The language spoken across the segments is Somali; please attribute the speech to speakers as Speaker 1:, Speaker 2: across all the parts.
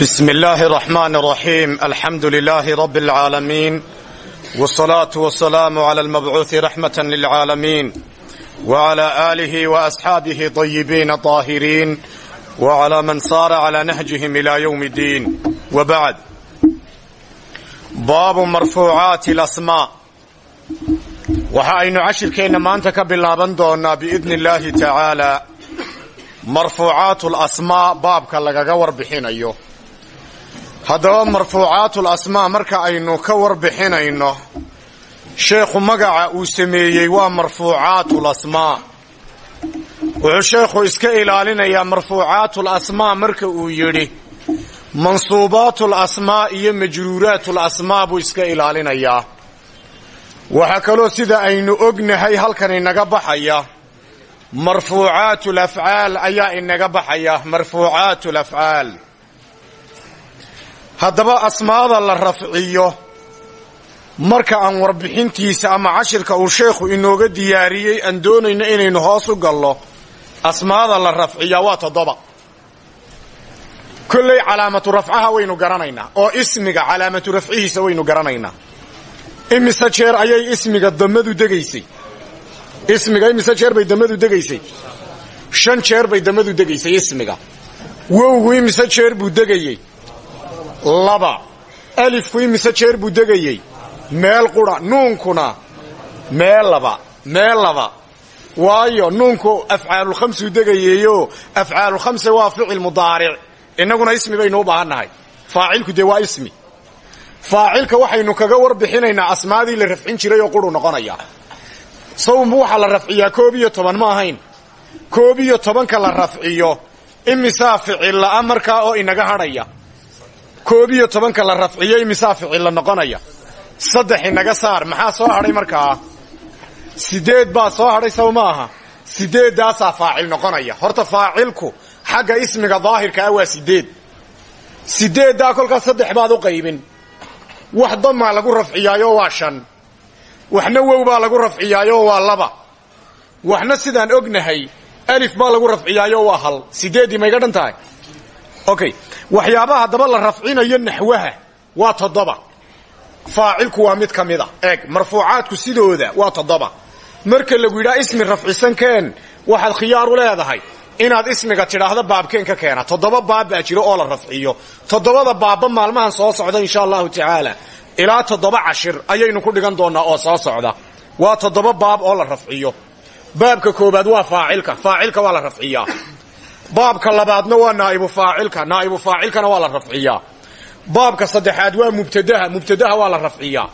Speaker 1: بسم الله الرحمن الرحيم الحمد لله رب العالمين والصلاة والسلام على المبعوث رحمة للعالمين وعلى آله وأصحابه طيبين طاهرين وعلى من صار على نهجهم إلى يوم الدين وبعد باب مرفوعات الأسماء waxa aynu cashirkeenna maanta ka bilaaban doonnaa biidni illaahi tacaalaa marfuucaatu lasmaa baabka lagaga warbixinayo haddaba marfuucaatu lasmaa marka aynu ka warbixinayno sheekhu magaca uu sameeyey waa marfuucaatu lasmaa wuxuu sheekhu iska ilaalinayaa marfuucaatu lasmaa marka uu yidhi mansuubaatu lasmaa iyo majruuraatu lasmaa buu iska ilaalinayaa. Waxaa kaloo sida aynu ognahay halkan inaga baxaya marfuucaatu lafcaal ayaa inaga baxaya marfuucaatu lafcaal haddaba asmaada la rafciyo marka aan warbixintiisa ama cashirka uu sheekhu inooga diyaariyey aan doonayno inaynu hoos u gallo asmaada la rafciyaa waa toddoba. Kolley calaamatu rafcaha waynu garanaynaa oo ismiga calaamatu rafcihiisa waynu garanaynaa. Imise jeer ayay ismiga damadu degaysay? Ismiga imise jeer bay damadu degaysay? Shan jeer bay damadu degaysay ismiga. Wowgu imise jeer buu degayey laba. Alifku imise jeer buu degayey? Meel qura nuunkuna. Meel laba meel laba. Waayo nuunku afcaalulkhamsuu degayeeyo. Afcaalulkhamse waa ficil mudaaric. Innaguna ismi baynu u baahannahay faacilku dee waa ismi. Faacilka waxaynu kaga warbixinaynaa asmaadii la rafcin jiray oo quru noqonaya. Sawmbu waxaa la rafciyaa koob iyo toban ma ahayn. Koob iyo tobanka la rafciyo. Imisaa ficilla markaa oo inaga hadhaya koob iyo tobanka la rafciyo imisaa ficilla noqonaya. Saddex inaga saar maxaa soo hadhay markaa? Sideed baa soo hadhay saw maaha sideeddaasaa faacil noqonaya. Horta faacilku xagga ismiga daahirka ah waa sideed sideeddaa kolkaas saddex baad u qaybin. Wax damaa lagu rafciyaayo waa shan. Waxna wow baa lagu rafciyaayo waa laba. Waxna sidaan ognahay alif baa lagu rafciyaayo waa hal. Sideeddii mayga dhan tahay okay waxyaabaha haddaba la rafcinayo naxwaha waa toddoba. Faacilku waa mid ka mid a. Eeg marfuucaadku sidooda waa toddoba. Marka lagu yidhaha ismi rafcisankeen waxaad khiyaar u leedahay inaad ismiga tidhaahdo baabkeen ka keena. Toddoba baab baa jiro oo la rafciyo. Toddobada baabba maalmahan soo socda insha allahu tacaala. Ilaa toddoba cashir ayaynu ku dhigan doonnaa oo soo socda. Waa toddoba baab oo la rafciyo. Baabka koobaad waa faacilka. Faacilka waa la rafciyaa baabka labaadna waa naa'ibu faacilka. Naa'ibu faacilkana waa la rafciyaa. Baabka saddexaad waa mubtadaha. Mubtadaha waa la rafciyaa.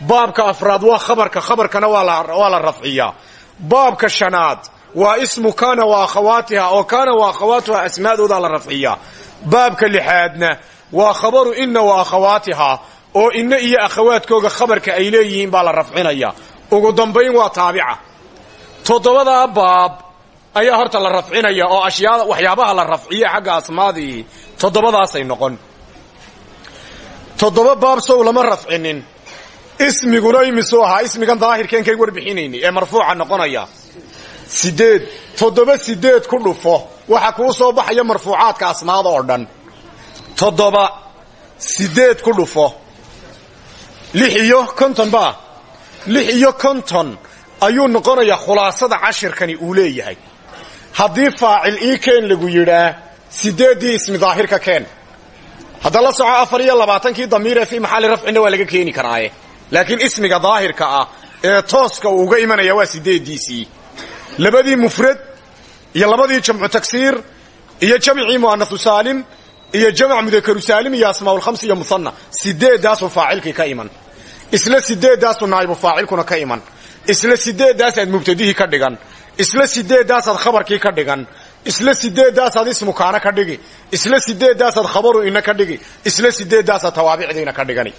Speaker 1: Baabka afraad waa khabarka. Khabarkana waa la rafciyaa. Baabka shanaad waa ismu kana wa akhawaatiha oo kana wa akhawaatuha asmaadoodaa la rafciyaa. Baabka lixaadna waa khabaru inna wa akhawaatiha oo inna iyo akhawaadkooga khabarka ay leeyihiin baa la rafcinaya. Ugu dambayn waa taabica. Toddobadaa baab ayaa horta la rafcinaya oo ashyaada waxyaabaha la rafciye xagga asmaadii toddobadaasay noqon. Toddoba baab sow lama rafcinin. Ismiguna imisuu ahaa ismigan daahirkeen kay warbixinaynay ee marfuuca noqonaya. Sideed toddoba sideed ku dhufo waxa kuu soo baxaya marfuucaadka asmaada oo dhan. Toddoba sideed ku dhufo. Lix iyo konton baa. Lix iyo konton ayuu noqonayaa khulaasada cashirkani uu leeyahay haddii faacil ii keen lagu yidhaa sideeddii ismi daahirka keen. Hadda la soco afar iyo labaatankii damiiree fii maxalli rafcina waa laga keeni karaaye. Laakiin ismiga daahirka ah ee tooska uu uga imanaya waa sideeddiisii labadii mufrad iyo labadii jamcu tagsiir iyo jamcii mu'anasu saalim iyo jamc mudakaru saalim iyo asmaaulkhams iyo musanna sideeddaasuu faacilkii ka iman. Isla sideeddaasuu naa'ibu faacilkuna ka iman. Isla sideeddaasaad mubtadihii ka dhigan isla sideeddaasaad khabarkii ka dhigan isla sideeddaasaad ismu kaana ka dhigi isla sideeddaasaad khabaru ina ka dhigi isla sideeddaasaad tawaabicdiina ka dhigani.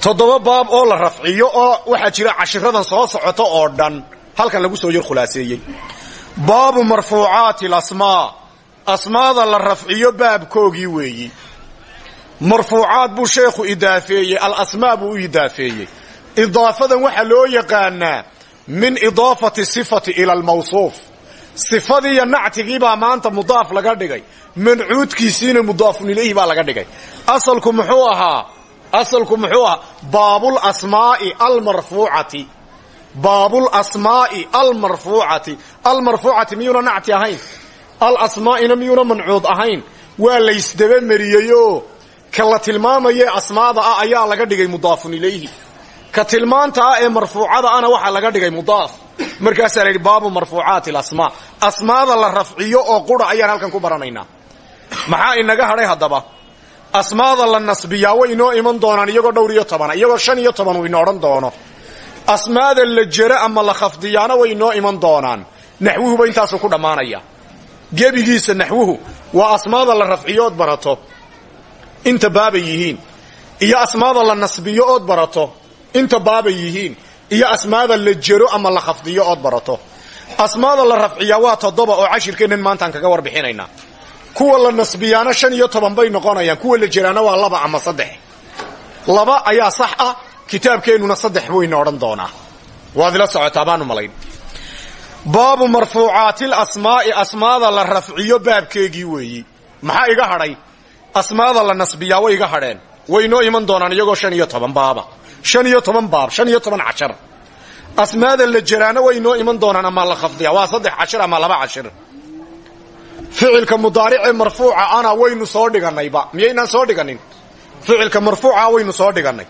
Speaker 1: toddoba baab oo la rafciyo oo waxaa jira cashiradan soo socota oo dhan halkan lagu soo yar khulaaseeyey. baabu marfuucaati alasmaa asmaada la rafciyo baabkoogii weeyi. marfuucaad buu sheekhu idaafeeyey alasmaa buu u idaafadan waxaa loo yaqaanaa min idaafati sifati ila almawsuuf. Sifadii iyo nactigii baa maanta mudaaf laga dhigay. Mancuudkiisiina mudaafun ilayhi baa laga dhigay. Asalku muxuu ahaa asalku muxuu ahaa baabul asmaa'i almarfuucati. Baabul asmaa'i almarfuucati. Almarfuucati miyuuna nacti ahayn? Alasmaa'ina miyuuna mancuud ahayn? Waa laysdaba mariyeyoo ka la tilmaamaye asmaada ah ayaa laga dhigay mudaafun ilayhi ka tilmaanta ah ee marfuucada ana waxaa laga dhigay mudaaf. Markaasaa la yidhi baabu marfuucaati alasmaa. Asmaada la rafciyo oo qura ayaan halkan ku baranaynaa. Maxaa inaga hadhay haddaba? Asmaada la nasbiyaa way inoo iman doonaan iyagoo dhowr iyo tobana iyagoo shan iyo toban uu ina odhan doono. Asmaada la jero ama la khafdiyaana way inoo iman doonaan. Naxwuhuba intaasuu ku dhammaanaya. Gebigiisa naxwuhu waa asmaada la rafciyo ood barato. Inta baabay yihiin. Iyo asmaada la nasbiyo ood barato inta baabay yihiin iyo asmaada la jero ama la khafdiyo ood barato. Asmaada la rafciyaa waa toddoba oo cashirkeennan maantaan kaga warbixinaynaa. Kuwa la nasbiyaana shan iyo toban bay noqonayaan kuwa la jeraana waa laba ama saddex. Laba ayaa sax ah kitaabkeennuna saddex buu ina odhan doonaa. Waad ila socotaa baanu malayn. Baabu marfuucaati lasmaa'i asmaada la rafciyo baabkeegii weeyi. Maxaa iga hadhay? Asmaada la nasbiyaa way iga hadheen. Way inoo iman doonaan iyagoo shan iyo shan iyo toban baab shan iyo toban cashar asmaada la jeraana way inoo iman doonaan ama la khafdiya waa saddex cashir ama laba cashir ficilka mudaaricee marfuuca ana waynu soo dhigannayba miyaynaan soo dhiganin ficilka marfuuca waynu soo dhigannay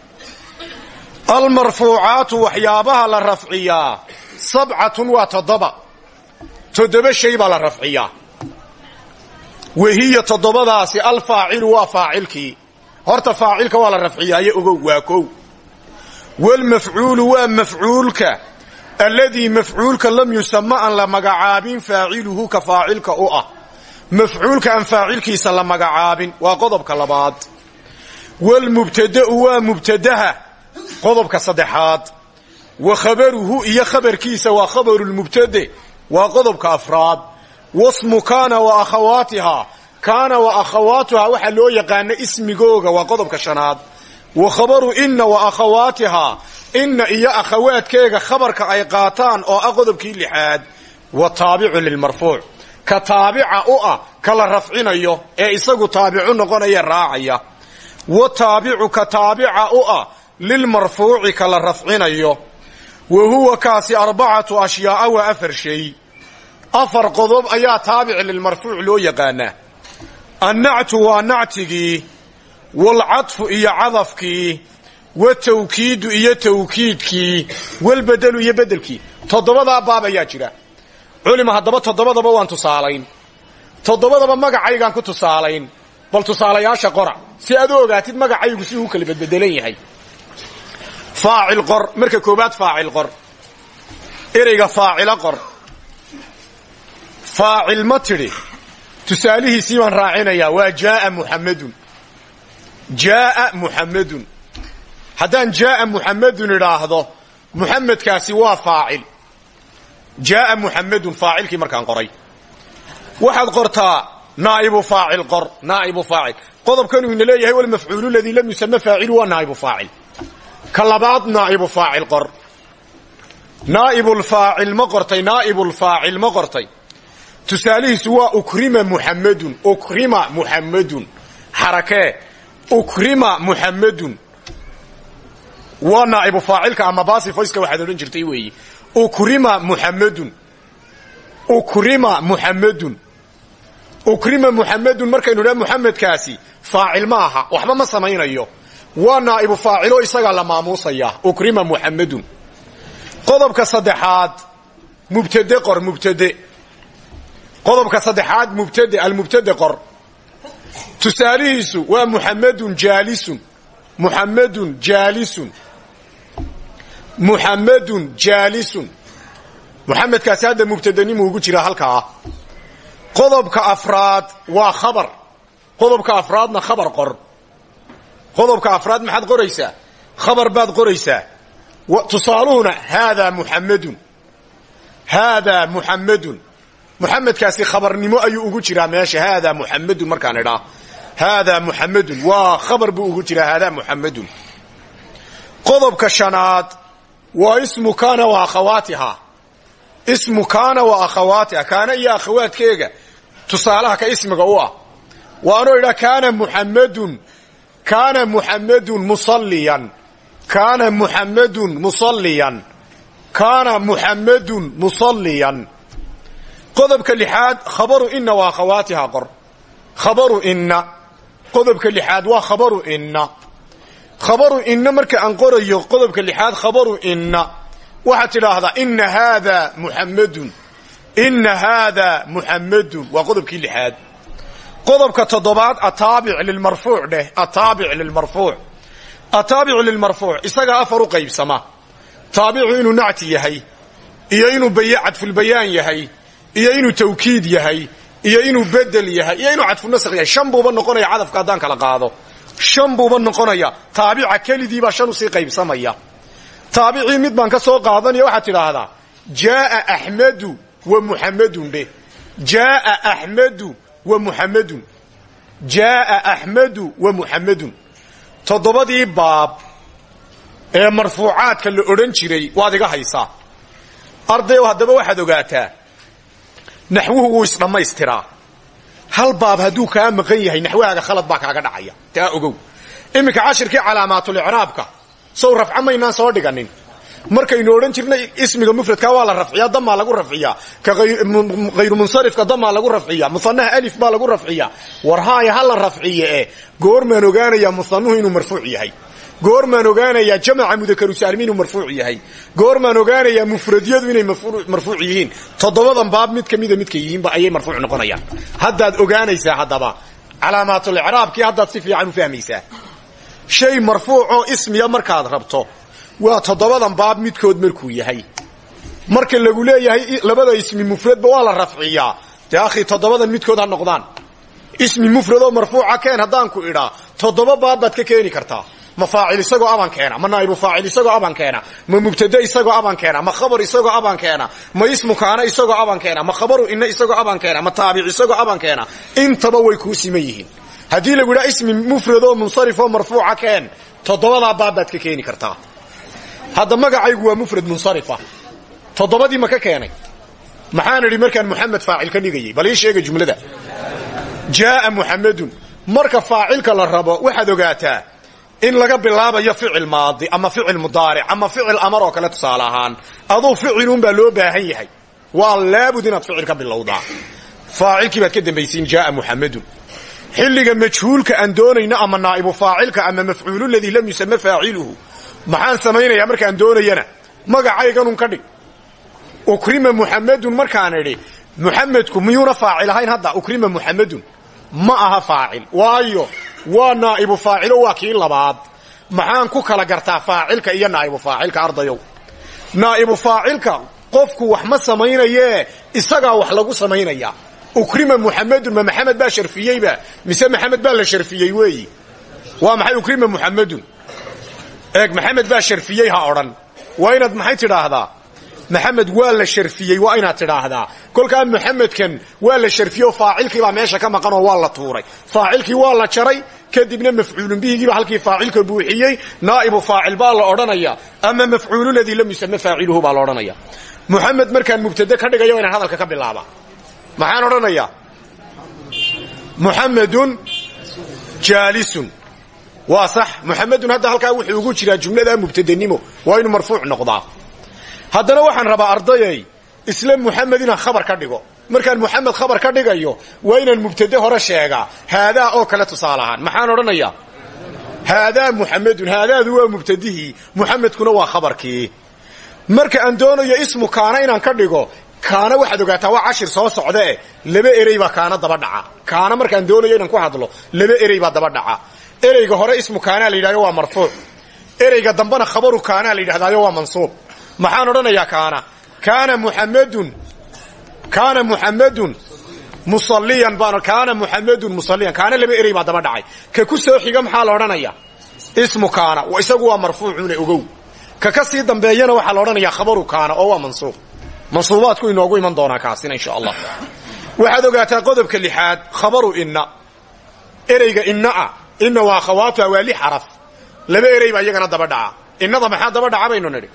Speaker 1: almarfuucaatu waxyaabaha la rafciyaa sabcatun waa toddoba toddoba shay baa la rafciyaa wahiya toddobadaasi alfaacilu waa faacilkii horta faacilka waa la rafciyaaye ogow waa kow walmafcuulu waa mafcuulka alladii mafcuulka lam yusama aan la magacaabin faaciluhu ka faacilka u ah mafcuulka aan faacilkiisa la magacaabin waa qodobka labaad walmubtada'u waa mubtadaha qodobka saddexaad wa khabaruhu iyo khabarkiisa waa khabarulmubtade waa qodobka afraad wasmu kaana wa akhawaatihaa kaana wa akhawaatuhaa waxaa loo yaqaana ismigooga waa qodobka shanaad wa khabaru inna wa akhawaatihaa inna iyo akhawaadkeega khabarka ay qaataan oo ah qodobkii lixaad wa taabicu lilmarfuuc ka taabica u ah kala rafcinayo ee isagu taabicu noqonaya raacaya. Wa taabicu ka taabica u ah lilmarfuuci kala rafcinayo. Wa huwa kaasi arbacatu ashyaa'a waa afar shay. Afar qodob ayaa taabic lilmarfuuc loo yaqaanaa waalcadfu iyo cadafkii watawkiidu iyo tawkiidkii walbedelu iyo bedelkii toddobadaa baab ayaa jira culima haddaba toddobadaba waan tusaalayn toddobadaba magacaygaan ku tusaalayn bal tusaalayaasha qora si aad u ogaatid magacaygu si uu kala bedbedelan yahay faacil qor marka koobaad faacil qor ereyga faacilo qor faacil ma tidhi tusaalihiisii baan raacinayaa waa jaaa muxammadun jaaa muxammadun haddaan jaaa muxammadun idhaahdo muxamedkaasi waa faacil. Jaaa muxammadun faacilkii markaan qoray. Waxaad qortaa naa'ibu faacil qor naa'ibu faacil. Qodobkanuu ina leeyahay walmafcuulu ladii lam yusama faacilu waa naa'ibu faacil. Ka labaad naa'ibu faacil qor. Naa'ibulfaacil ma qortay naa'ibulfaacil ma qortay. Tusaalihiisu waa ukrima muxammadun ukrima muxammadun xarakee ukrima muxammadun waa naa'ibu faacilka ama basifoyska waxaad odhan jirtay weeyi. Ukrima muxammadun ukrima muxammadun ukrima muxammadun markaynu dhaha muxamedkaasi faacil ma aha. Waxba ma samaynayo. Waa naa'ibu faacilo isagaa la maamuusaya. Ukrima muxammadun qodobka saddexaad mubtade qor mubtade. Qodobka saddexaad mubtade almubtade qor tusaalihiisu waa muxammadun jaalisun. Muxammadun jaalisun. Muxammadun jaalisun. Muxamedkaasi hadda mubtadanimu ugu jiraa halkaa. Qodobka afraad waa khabar. Qodobka afraadna khabar qor. Qodobka afraad maxaad qoraysaa? Khabar baad qoraysaa. Tusaaluhuna haadaa muxammadun haadaa muxammadun muxamedkaasi khabarnimo ayuu ugu jiraa meesha haadaa muxammadun markaan idhaa. Haadaa muxammadun waa khabar buu ugu jiraa haadaa muxammadun qodobka shanaad waa ismu kaana wa akhawaatihaa ismu kaana wa akhawaatiha kaana iyo akhawaadkeega. Tusaalaha ka ismiga u ah. Waa anoo idhaa kaana muxammadun kaana muxammadun musalliyan kaana muxammadun musalliyan kaana muxammadun musalliyan qodobka lixaad khabaru inna waa akhawaatiha qor. Khabaru inna. Qodobka lixaad waa khabaru inna. Khabaru inna marka aan qorayo qodobka lixaad khabaru inna. Waxaad tidhaahdaa ina haada muxammadun ina haada muxammadun waa qodobkii lixaad. Qodobka toddobaad ataabic lilmarfuuc dheh ataabic lilmarfuuc ataabic lilmarfuuc isagaa afar u qaybsama. Taabicu inuu nacti yahay iyo inuu cadfulbayaan yahay iyo inuu tawkiid yahay iyo inuu bedel yahay iyo inuu cadfunasakh yahay. Shan buuba noqonaya cadafka haddaan kala qaado. Shan buuba noqonaya taabica kelidiibaa shan u sii qaybsamaya. Taabicii mid baan ka soo qaadanaya waxaad tidhaahdaa jaaa axmedu wa muxammadun be. Jaaa axmedu wa muxammadun jaaa axmedu wa muxammadun toddobadii baab ee marfuucaadka la odhan jiray waad iga haysaa. Ardayow haddaba waxaad ogaataa naxwuhu wuu isdhammaystiraa hal baab hadduu kaa maqan yahay naxwahaaga khalad baa kaaga dhacaya. Taa ogow. Iminka cashirkii calaamaatulicraabka sow rafca maynaan soo dhiganin. Markaynu odhan jirnay ismiga mufradka waa la rafciyaa damaa lagu rafciyaa. Ka hayru munsarifka damaa lagu rafciya muanaha alif baa lagu rafciya war haaya ha la rafciye e goormaan ogaanayaa muanuhu inuu marfuuc yahay goormaan ogaanayaa jamaca mudakarusaalmi inuu marfuuc yahay. Goormaan ogaanayaa mufradyadu inay marfuuc yihiin. Toddobadan baab mid kamida midkay yihiinba ayay marfuuc noqonayaan. Haddaad ogaanaysaa haddaba calaamaatulicraabkii haddaad si fiican u fahmaysaa. Shay marfuucoo ismiya markaad rabto waa toddobadan baab midkood markuu yahay. Marka lagu leeyahay labada ismi mufradba waa la rafciyaa. Dee akhi toddobadan midkood ha noqdaan. Ismi mufradoo marfuuca keen haddaan ku idhaa toddoba baab baad ka keeni kartaa ma isagoo aban keena ma naa'ibu faacil isagoo aban keena ma mubtade isagoo aban keena ma khabar isagoo aban keena ma ismu kaana isagoo aban keena ma khabaru inna isagoo aban keena ma taabic isagoo aban keena. Intaba way kuu siman yihiin. Lagu idhaa ismi mufradoo munsarifoo marfuuca keen toddobadaa baab baad ka keeni kartaa. Hadda magacaygu waa mufrad munsarifa. Toddobadii ma ka keenay. Maxaan idhi markaan muxamed faacil ka dhigayay? Bal ii sheega jumlada. Jaaa muxammadun marka faacilka la rabo waxaad ogaataa in laga bilaabayo ficil maadi ama ficil mudaaric ama ficil amar oo kale tusaale ahaan aduu ficilunbaa loo baahan yahay. Waa laabud ficil ka bilowdaa. Faacilkii baad ka dambaysiin jaaa muxammadun xilliga majhuulka aan doonayno ama naa'ibu faacilka ama mafcuulu ladii lam yusama faaciluhu. Maxaan samaynayaa markaan doonayana? Magacayganun ka dhig. Ukrima muxammadun markaan idhi muxamedku miyuuna faacil hadda? Ukrima muxammadun ma aha faacil. Waayo waa naa'ibu faacilo waa kii labaad. Maxaan ku kala gartaa faacilka iyo naa'ibu faacilka ardayow. Naa'ibu faacilka qofku wax ma samaynayee isagaa wax lagu samaynayaa ukrima muxammadun ma maxamed baa sharfiyeyba mise maxamed baa la sharfiyey weeyi? Waa maxay ukrima muxammadun eeg maxamed baa sharfiyey ha odhan. Waa inaad maxay tidhaahdaa maxamed waa la sharfiyey waa inaad tidhaahdaa. Kolkaa muxamedkan waa la sharfiyey oo faacilkiibaa meesha ka maqan oo waa la tuuray. Faacilkii waa la jaray kadibna mafcuulun bihigiiba halkii faacilka buuxiyey naa'ibu faacil baa la odhanaya ama mafcuulu ladii lam yusame faaciluhu baa la odhanaya. Muxamed markaan mubtade ka dhigayo inaan hadalka ka bilaaba. Maxaan odhanayaa? Muxamedun jaalisun. Waa sax. Muxamedun hadda halkaa wuxuu ugu jiraa waa inuu haddana waxaan rabaa ardayay isla muxamed inaan khabar ka dhigo. Markaan muxamed khabar ka dhigayo waa inaan mubtade hore sheegaa. Haadaa oo kale tusaale ahaan maxaan odhanayaa? Haadaa muxamedun haadaadu waa mubtadihii. Muxamedkuna waa khabarkii. Marka aan doonayo ismu kaana inaan ka dhigo kaana waxaad ogaataa waa cashir soo socdae laba erey baa kaana daba dhaca. Kaana markaan doonayo inaan ku hadlo laba erey baa daba dhaca. Ereyga hore ismu kaanaa la yidhahdo waa marfuuc. Ereyga dambena khabaru kaanaa la yidhahdaayo waa mansuub maxaan odhanayaa kaana? Kaana muxamedun kaana muxamedun musalliyan baan kaana muxamedun musalliyan. Kaana laba erey baa daba dhacay. Ka ku soo xiga maxaa la odhanayaa ismu kaana. Isagu waa marfuucune ogow. Ka ka sii dambeeyana waxaa la odhanayaa khabaru kaana oo waa mansuub. Mansuubaadku inoogu iman doonaa kaasina insha allah. Waxaad ogaataa qodobka lixaad khabaru inna. Ereyga innaah inna waa khawaatuha waa li xaraf. Laba erey baa iyagana daba dhaca. Innada maxaa daba dhaca baynu nidhi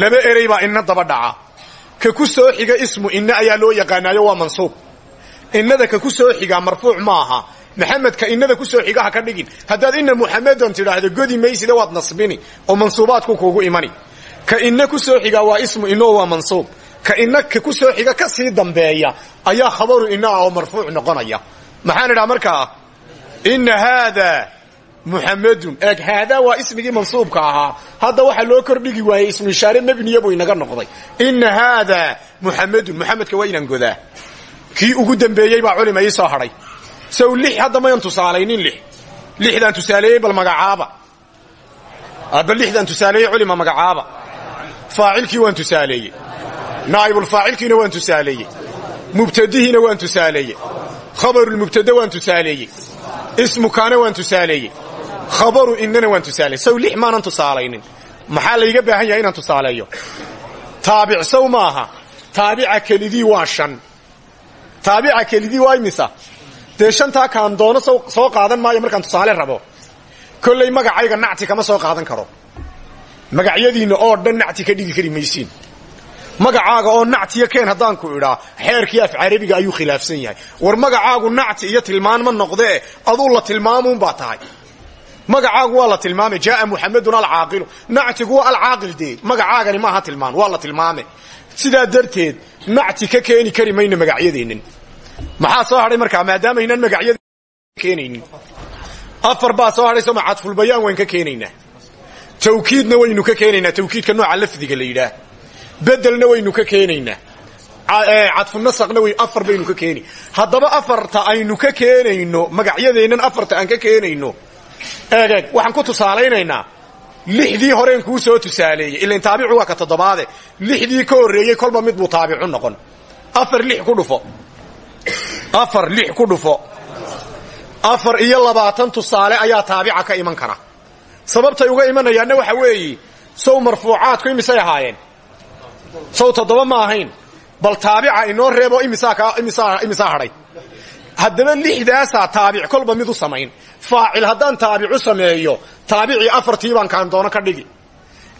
Speaker 1: laba erey baa inna daba dhaca. Ka ku soo xiga ismu inna ayaa loo yaqaanaayo waa mansuub. Innada ka ku soo xigaa marfuuc maaha maxamedka inada ku soo xiga ha ka dhigin. Haddaad ina muxamedan tidhaahdo godi mayside waad nasbini oo mansuubaadku kuugu imani. Ka ina ku soo xiga waa ismu ino waa mansuub. Ka ina ka ku soo xiga ka sii dambeeya ayaa khabaru ina oo marfuuc noqonaya. Maxaan idhaha markaa? Ina haada muxamedun eeg haadaa waa ismigii mansuubka ahaa. Hadda waxaa loo kordhigi waayey ismu ishaare mebniya buu inaga noqday. Ina haada muxamedun muxamedka waa inaan godaa. Kii ugu dambeeyey baa culima ii soo hadhay sow lix hadda mayan tusaalaynin lix. Lixdaan tusaaleeyey bal magacaaba. Bal lixdaan tusaaleeyey culima magacaaba. Faacilkii waan tusaaleeyey naa'ibulfaacilkiina waan tusaaleeyey mubtadihiina waan tusaaleeyey khabarulmubtada waan tusaaleeyey ismukaana waan tusaaleeyey khabaru inana waan tusaaleeyey sow lix maanan tusaalaynin. Maxaa layga baahan yahay inaan tusaaleeyo? Taabic sow maaha. Taabica kelidii waa shan. Taabica kelidii waa imisa? Dee shantaa kaan doono soo qaadan maayo markaan tusaale rabo. Kollay magacayga nacti kama soo qaadan karo. Magacyadiinna oo dhan nacti ka dhigi kari maysiin. Magacaaga oo nactiya keen haddaan ku idhaa xeerkii af carabiga ayuu khilaafsan yahay. War magacaagu nacti iyo tilmaan ma noqdee? Aduu la tilmaamuun baa tahay magacaagu waa la tilmaamay jaaa muxamedun alcaaqilu nactigu waa alcaaqil dee. Magacaagani maaha tilmaan waa la tilmaame sidaa darteed nacti ka keeni kari magacyadeennin maxaa soo hadhay markaa? Maadaamaynaan magacyada keenaynin. Afar baa soo hadhay soma cadfulbayaan waan ka keenaynaa tawkiidna waynu ka keenaynaa tawkiidka nooca lafdiga la bedelna waynu ka keenaynaa cadfunasaqna w afar baynu ka keeni haddaba afarta aynu ka keenayno magacyadeennan afarta aan ka keenayno eegeeg waxaan ku tusaalaynaynaa. Lixdii horeen kuu soo tusaaleeyey. Ilan taabicu waa ka toddobaade. Lixdii ka horreeyey kolba mid buu taabicu noqon. Afar lix ku dhufo. Afar lix ku dhufo. Afar iyo labaatan tusaale ayaa taabica ka iman kara. Sababtay uga imanayaanna waxa weeye sow marfuucaadku imisay ahaayeen. Sow toddoba ma ahayn. Bal taabica inoo reebo imisaa hadhay haddaba lixdaasaa taabic kolba mid u samayn. Faacil haddaan taabicu sameeyo taabicii afartii baan kaan doono ka dhigi.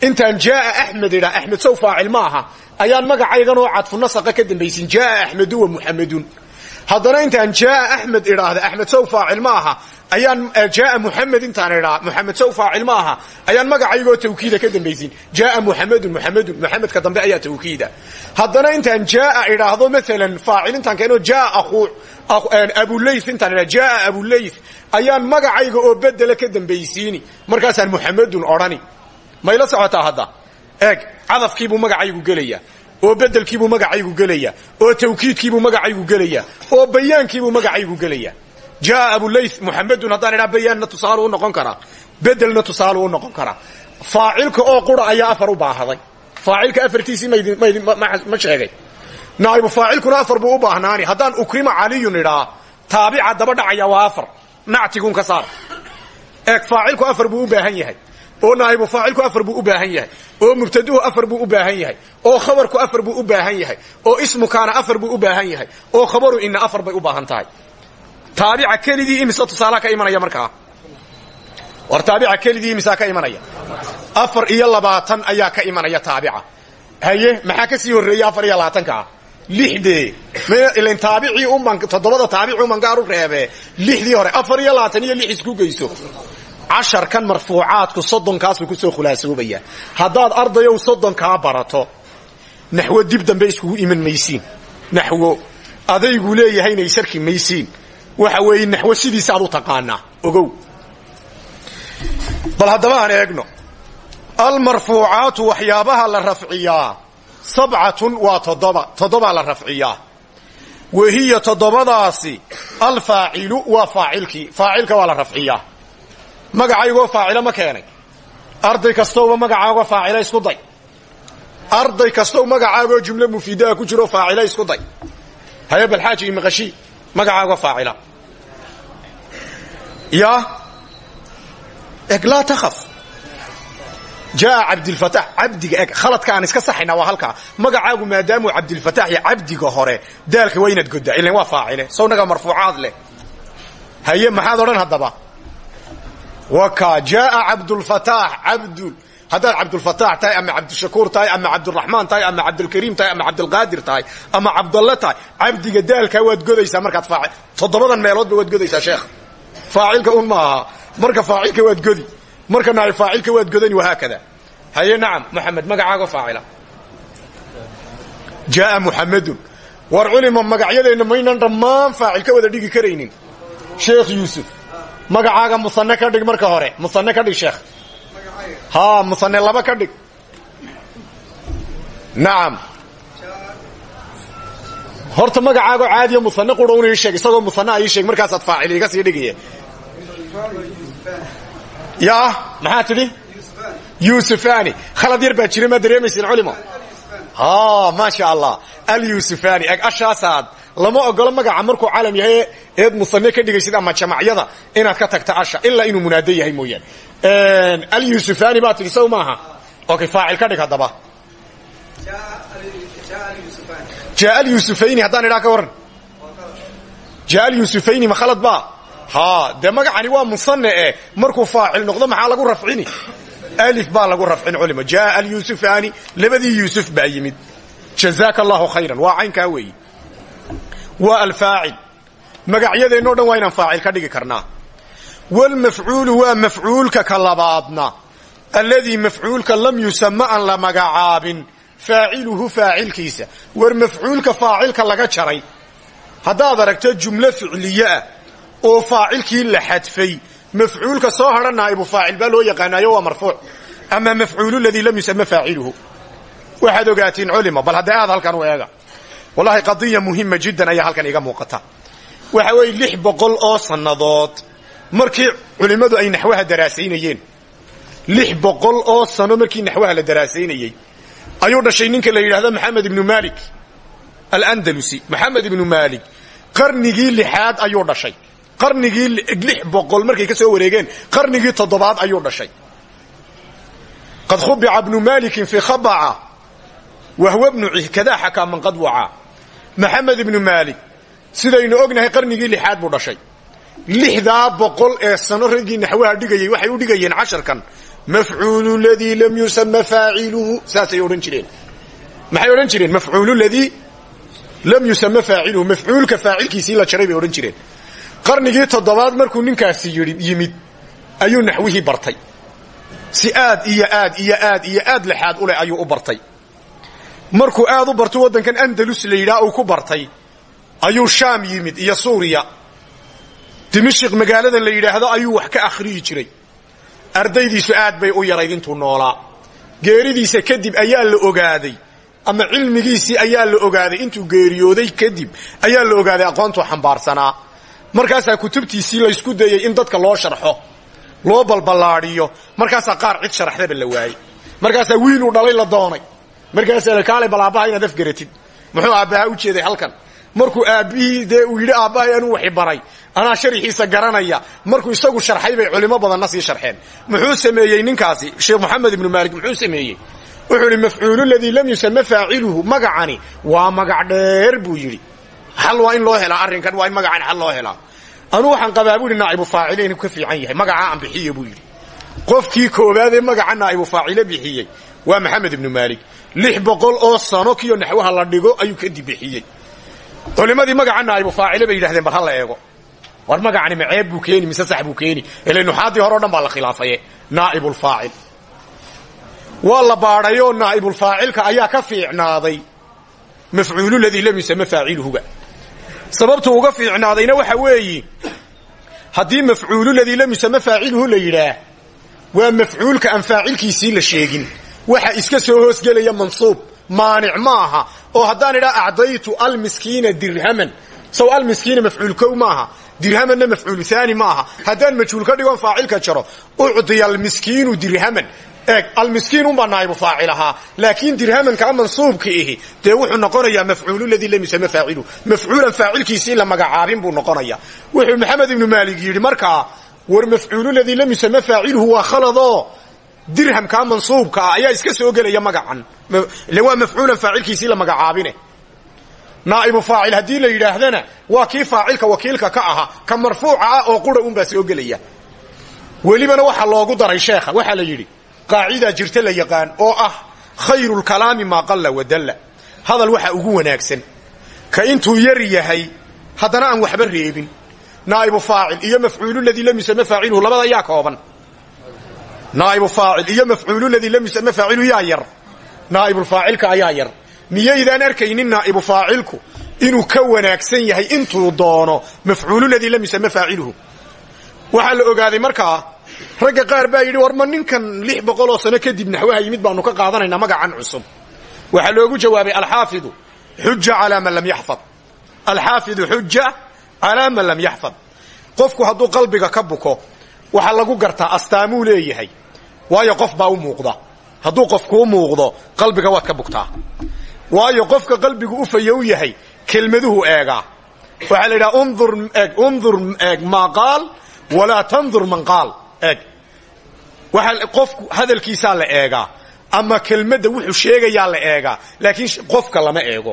Speaker 1: Intaan jaaa axmed idhaa axmed sow faacil ma aha. Ayaan magacayganoo cadfunasaqa ka dambaysin jaaa axmedu wa muxamedun haddana intaan jaaa axmed idhaahda axmed sow faacil ma aha ayaan jaaa muxamed intaan idhaa. Muxamed sow faacil ayaan magacaygoo tawkiida ka dambaysin. Jaaa muxamedun muxamedun muxamedka dambe ayaa tawkiida. Haddana intaan jaaa idhaahdo maalan faacil intaan keeno jaaa aquu abuleyth intaan idhaa jaaa abuleyth ayaan magacayga oo bedela ka dambaysiini. Markaasaan muxamedun odhani. Mayla socotaa hadda? Eeg cadafkiibuu magacaygu gelayaa. Oo bedelkiibuu magacaygu gelayaa. Oo tawkiidkiibuu magacaygu gelayaa. Oo bayaankiibuu magacaygu gelayaa jaaa abuleyth muxamedun haddaan idhaa bayaanna tusaalu u noqon karaa. Bedelna tusaalu u noqon karaa. Faacilka oo qura ayaa afar u baahaday faacilka afartiisii ma sheegay. Naa'ibu faacilkuna afar buu u baahnaani. Haddaan ukrima caliyun idhaa taabica daba dhacaya waa afar. Nactiguun ka saar. Eeg faacilku afar buu u baahan yahay. Oo naa'ibu faacilku afar buu u baahan yahay. Oo mubtaduhu afar buu u baahan yahay. Oo khabarku afar buu u baahan yahay. Oo ismukaana afar buu u baahan yahay. Oo khabaru ina afar bay u baahan tahay taabica kelidii imise tusaalaha ka imanaya markaa war taabica kelidii imisaa ka imanaya. Afar iyo labaatan ayaa ka imanaya taabica. Haye maxaa ka sii horreeyey afar iyo labaatankaa lixdee. Ilan taabicii uman toddobada taabici uman gaar u reebee lixdii hore afar iyo labaatan iyo lix isku geyso. Casharkan marfuucaadku soddonkaasuu ku soo khulaasoobayaa haddaad ardayow soddonkaa barato naxwo dib dambe iskugu iman maysiin. Naxwo adaygu leeyahay inay maysiin waxa weeye naxwo sidiisa aad u ogow. Bal haddaba aan eegno almarfuucaatu waxyaabaha la rafciyaa sabcatun waa toddoba toddobaa la rafciyaa. Wahiya toddobadaasi alfaacilu waa faacilkii faacilka waa la rafciyaa. Magacaygoo faacilo ma keenay. Arday kastowba magacaagoo faacila isku day. Arday kastow magacaagoo jumlo mufiidaa ku jiro faacila isku day. Haye balxaaji imaqashii magacaagoo faacila. Yaa eg laa takhaf. Jaa cabdilfataax cabdiga eg khaladka aan iska saxayna waa halkaa. Magacaagu maadaamuu cabdilfataax iyo cabdiga hore daalka waa inaad goddaa ilan waa faacile sawnaga marfuucaad leh. Haye maxaad odhan haddaba? Waka jaaa cabdulfataax cabdul haddaad cabdulfataax tahay ama cabdishakuur tahay ama cabduraxmaan tahay ama cabdulkariim tahay ama cabdulqaadir tahay ama cabdalle tahay cabdiga daalkaa waad godaysaa markaad faaci toddobadan meeloodba waad godaysaa sheekh faacilka un ma aha marka faacilka waad godi marka naa'ib faacilka waad godani wahaakada haye nacam moxamed magacaago faacila jaaa muxamedun war culima magacyadeenna maynan dhammaan faacil ka wada dhigi karaynin sheekh yuusuf magacaaga musane ka dhig marka hore musane ka dhig sheekh haa musane laba ka dhig nacam horta magacaago caadiya musane qura una ii sheeg isagoo musane a ii sheeg markaasaad faacil iga sii dhigaya yaa maxaa tidhi yuusufani khalad yar baa jira maa dareemaysin culimo maasha allah alyusufani ashaasaad lama ogolo magaca markuu calam yahay eed musane ka dhigaysid ama jamacyada inaad ka tagta asha ilaa inuu munaado yahay mooyaane alyusufani baa tidhi sow maaha? Okay faacil ka dhig haddaba. Jaa alyusufayni haddaan idhaa ka waran jaa alyusufayni ma khalad baa? Ha dee magacani waa musane e markuu faacil noqdo maxaa lagu rafcini? Alif baa lagu rafcin culima. Jaa alyusufani labadii yuusuf baa yimid. Jazaaka allahu khayran. Waa caynkaa weeyi waa alfaacil. Magacyadeenno dhan waa inaan faacil ka dhigi karnaa wlmafcuulu waa mafcuulka ka labaadna alladii mafcuulka lam yusama aan la magacaabin faaciluhu faacilkiisa war mafcuulka faacilka laga jaray haddaad aragto jumlo ficliye ah oo faacilkii la xadfay mafcuulka soo hadha naa'ibu faacil baa loo yaqaanaayo waa marfuuc ama mafcuulu ladii lam yusama faaciluhu waxaad ogaatiin culima bal haddee aad halkan u eega wallahi qadiya muhima jiddan ayaa halkan iga muuqata oo sannadood markii culimmadu ay naxwaha daraasaynayeen lix boqol oo sano markii naxwaha la daraasaynayey ayuu dhashay ninka la yidhahdo maxamed ibnu malik alandalusi. Maxamed ibnu malik qarnigii lixaad ayuu dhashay. Qarnigii lix boqol markay ka soo wareegeen qarnigii toddobaad ayuu dhashay. Qad khubica bnu malikin fii khabaca wahwa bnu cihkadaa xakaa man qad wacaa maxamed ibnu maalik sidaynu ognahay qarnigii lixaad buu dhashay lixdaa boqol ee sano raggii naxwaha dhigayey waxay u dhigayeen casharkan. Mafcuulu ladii lam yusama faaciluhu saasay odhan jireen. Maxay odhan jireen? Mafcuulu ladii lam yusama faaciluhu. Mafcuulka faacilkiisii la jaray bay odhan jireen. Qarnigii toddobaad markuu ninkaasi yimid ayuu naxwihii bartay. Si aad iyo aad iyo aad iyo aad lexaad u leh ayuu u bartay. Markuu aad u barto waddankan andalus la uu ku bartay ayuu shaam yimid iyo suuriya dimashik magaaladan la yidhaahdo ayuu wax ka akhriyi jiray. Ardaydiisu aad bay u yarayd intuu noolaa. Geeridiisa kadib ayaa la ogaaday. Ama cilmigiisii ayaa la ogaaday. Intuu geeriyooday kadib ayaa la ogaaday aqoontuu xambaarsanaa markaasaa kutubtiisii laysku dayey in dadka loo sharxo loo balballaadhiyo markaasaa qaar cid sharaxdaba la waayey. Markaasaa wiiluu dhalay la doonay. Markaasaa kaalay bal inaad afgaratid muxuu aabbaha u jeeday halkan. Markuu aabbihii dee uu yidhi aabbahay anuu waxi baray anaa sharixiisa garanaya. Markuu isagu sharxay bay culimo badanna sii sharxeen. Muxuu sameeyey ninkaasi? Sheekh moxamed ibnu maalik muxuu sameeyey? Wuxuu idhi mafcuulu ladii lam yusama faaciluhu. Magacani. Waa magac dheer buu yidhi. Xal waa in loo helaa? Arrinkan waa in magacani xal loo helaa? Anuu waxaan qabaa buu yidhi naa'ibu faacile fiican yahay. Magacaa aan bixiye buu yidhi. Qofkii koowaadee magaca naa'ibu faacile bixiyey waa maxamed ibnu maalik. Lix boqol oo sano kiyo naxwaha la dhigo ayuu kadib bixiyey. Culimadii magaca naa'ibu faacile bay yidhahdeen bal ha la eego war magacani maceeb buu keeni mise sax buu keeni? Ile nuxaadii hore o dhan baa la khilaafaye. Naa'ibulfaacil waa la baadhayoo naa'ibulfaacilka ayaa ka fiicnaaday. Mafcuulu ladii lam yusama faaciluhuga sababtuu uga fiicnaadayna waxa weeyi haddii mafcuulu ladii lam yusama faaciluhu la yidhaah waa mafcuulka aan faacilkiisii la sheegin. Waxa iska soo hoosgelaya mansuub maanic maaha oo haddaan idhaa acdaytu almiskiina dirhaman. Saw almiskiina mafcuul kow maaha dirhamanna mafcuulu aani maaha haddaan majhuul ka dhigoon faacilka jaro. Ucdiya almiskiinu dirhaman. Eeg almiskiin unbaa naa'ibu faacil ahaa. Laakiin dirhamankaa mansuubka ihi. Dee wuxuu noqonayaa mafcuulu ladii lam yusama faacilu. Mafcuulan faacilkiisii la magacaabin buu noqonaya. Wuxuu maxamed ibnu maalig yidhi markaa war mafcuulu ladii lam yusama faaciluhu waa khaladoo. Dirhamkaa mansuubka ah ayaa iska soo gelaya magacan. Waa mafcuulan faacilkiisii la magacaabine naa'ibu faacil haddii la yidhaahdana waa kii faacilka wakiilka ka ahaa ka marfuuca ah oo qura unbaa soo gelaya welibana waxaa loogu daray sheekha waxaa la yidhi qaacidaa jirta la yaqaan oo ah khayru lkalaami maa qalla wadalla hadal waxa ugu wanaagsan. Ka intuu yar yahay haddana aan waxba reebin. Naa'ibu faacil iyo mafcuulu ladii lam yusame faaciluhu labada yaa kooban. Naa'ibu faacil iyo mafcuulu ladii lam yusame faaciluhu yaa yar. Naa'ibulfaacilka ayaa yar miyaydaan arkaynin naa'ibu faacilku? Inuu ka wanaagsan yahay intuu doono mafcuulu ladii lam yusame faaciluhu. Waxaa la ogaaday markaa ragga qaar baa yidhi war ma ninkan lix boqoloo sano kadib naxwaha yimid baanu ka qaadanaynaa magacan cusub. Waxaa loogu jawaabay alxaafidu xuja calaa man lam yaxfad. Alxaafidu xuja calaa man lam yaxfad. Qofku hadduu qalbiga ka buko waxaa lagu gartaa astaamuu leeyahay waayo qof baa u muuqda. Hadduu qof muuqdo qalbiga waad ka bugtaa waayo qofka qalbigu u fayo u yahay kelmaduhu eegaa. Waxaa la yidhaha undur eeg undur eeg maa qaal walaa tandur man qaal. Eeg. Waxaa qofku hadalkiisaa la eegaa ama kelmadda wuxuu sheegayaa la eegaa laakiin qofka lama eego.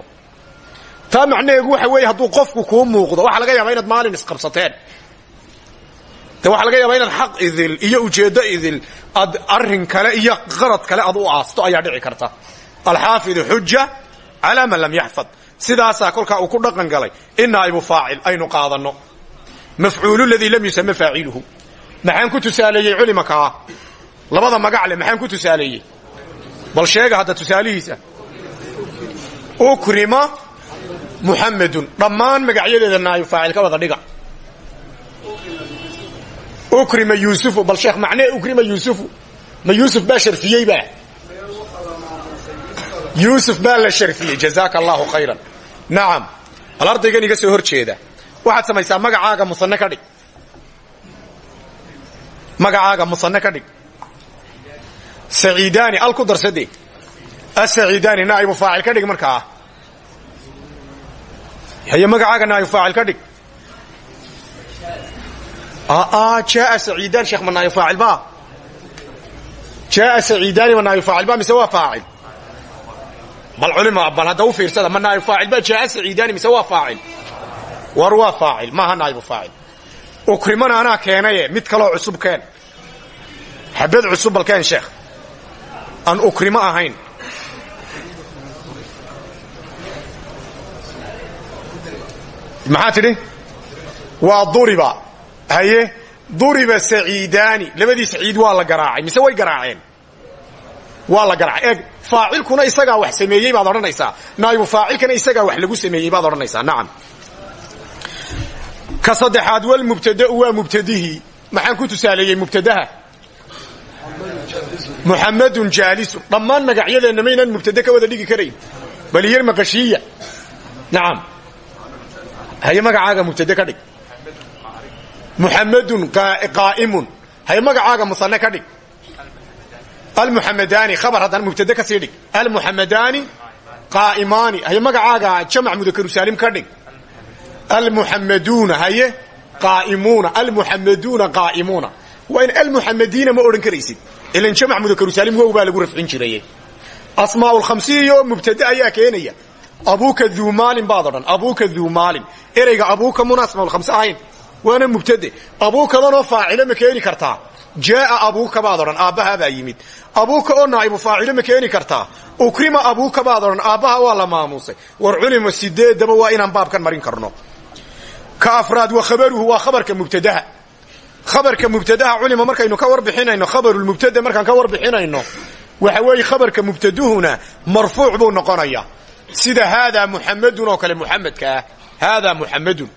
Speaker 1: Taa macnaheegu waxa weeye hadduu qofku kuu muuqdo waxaa laga yaabaa inaad maalin isqabsateen. De waxaa laga yaabaa inaad xaq idil iyo ujeeddo idil ad arrin kale iyo qarad kale ad u aasto ayaa dhici karta. Alxaafidu xuja calaa man lam yaxfad. Sidaasaa kolkaa uu ku dhaqan galay. In naa'ibu faacil aynu qaadanno. Mafcuulu ladii lam yusame faaciluhu. Maxaan ku tusaaleeyey culimakaa labada magac leh maxaan ku tusaaleeyey? Bal sheega hadda tusaalihiisa. Ukrima muxamedun dhammaan magacyadeeda naa'ibu faacil ka wada dhiga. Ukrima yuusufu. Bal sheekh macnee ukrima yuusufu? Ma yuusuf baa sharfiyey baa yuusuf baa la sharfiyey jazaaka allahu khayran. Nacam bal ardaygan iga soo hor jeeda. Waxaad samaysaa magacaaga musane ka dhig. Magacaaga musane ka dhig. Saciidaani al ku darsade asaciidaani naa'ibu faacil ka dhig markaa haye magacaaga naa'ibu faacil ka dhig. Jaaa saciidaan sheekh ma naa'ibu faacil ba? Jaaa saciidaani ma naa'ibu faacil ba mise waa faacil bal culima bal hadda u fiirsada ma naa'ibu faacil. Ba jaaa saciidaani mise waa faacil? War waa faacil maaha naa'ibu faacil. Ukrimana anaa keenaye mid kaloo cusub keen. Xabad cusub bal keen sheekh. Aan ukrimo ahayn. Maxaa tidhi? Waa duriba. Haye duriba saciidaani. Labadii saciid waa la garaacay. Mise way garaaceen? Waa la garaacay faacilkuna isagaa wax sameeyey baad odhanaysaa. Naa'ibu faacilkana isagaa wax lagu sameeyey baad odhanaysaa. Nacam. Ka saddexaad walmubtadau waa mubtadihii maxaan ku tusaaleeyey mubtadaha? Muxamadun jaalisun. Dhammaan magacyadeenna maynaan mubtade ka wada dhigi karayn. Bal yar maqashiiya nacam. Haye magacaaga mubtade ka dhig. Muxamadun qaa'imun. Haye magacaaga musane ka dhig almuxamadaani khabar haddana mubtade ka sii dhig. Almuxamadaani qaa'imaani haye magacaaga jamac mudakaru saalim ka dhig. Almuxamaduuna haye qaa'imuuna almuxamaduuna qaa'imuuna waa in almuxamadiina ma odhan karaysid. Ilan jamac mudakaru saalim wow baa lagu rafcin jiraye asmaaulkhamsiyo mubtade ayaa keenaya. Abuuka duu maalin baad odhan. Abuuka duu maalin ereyga abuuka muna asmaaulkhamse ahayn. Waana mubtade. Abuukadanoo faacilo ma keeni kartaa jaaa abuuka baad odhan aabbahaa baa yimid. Abuuka oo naa'ibu faacilo ma keeni kartaa ukrima abuuka baad odhan aabbaha waa la maamuusay. War culima sideedaba waa inaan baabkan marin karno. Ka afraad wa khabaruhu waa khabarka mubtadaha. Khabarka mubtadaha culima markaynu ka warbixinayno khabarulmubtada markaan ka warbixinayno waxa weeye khabarka mubtaduhuna marfuuc buu noqonaya. Sida haadaa muxamadun oo kale muxamedka ah. Haadaa muxamadun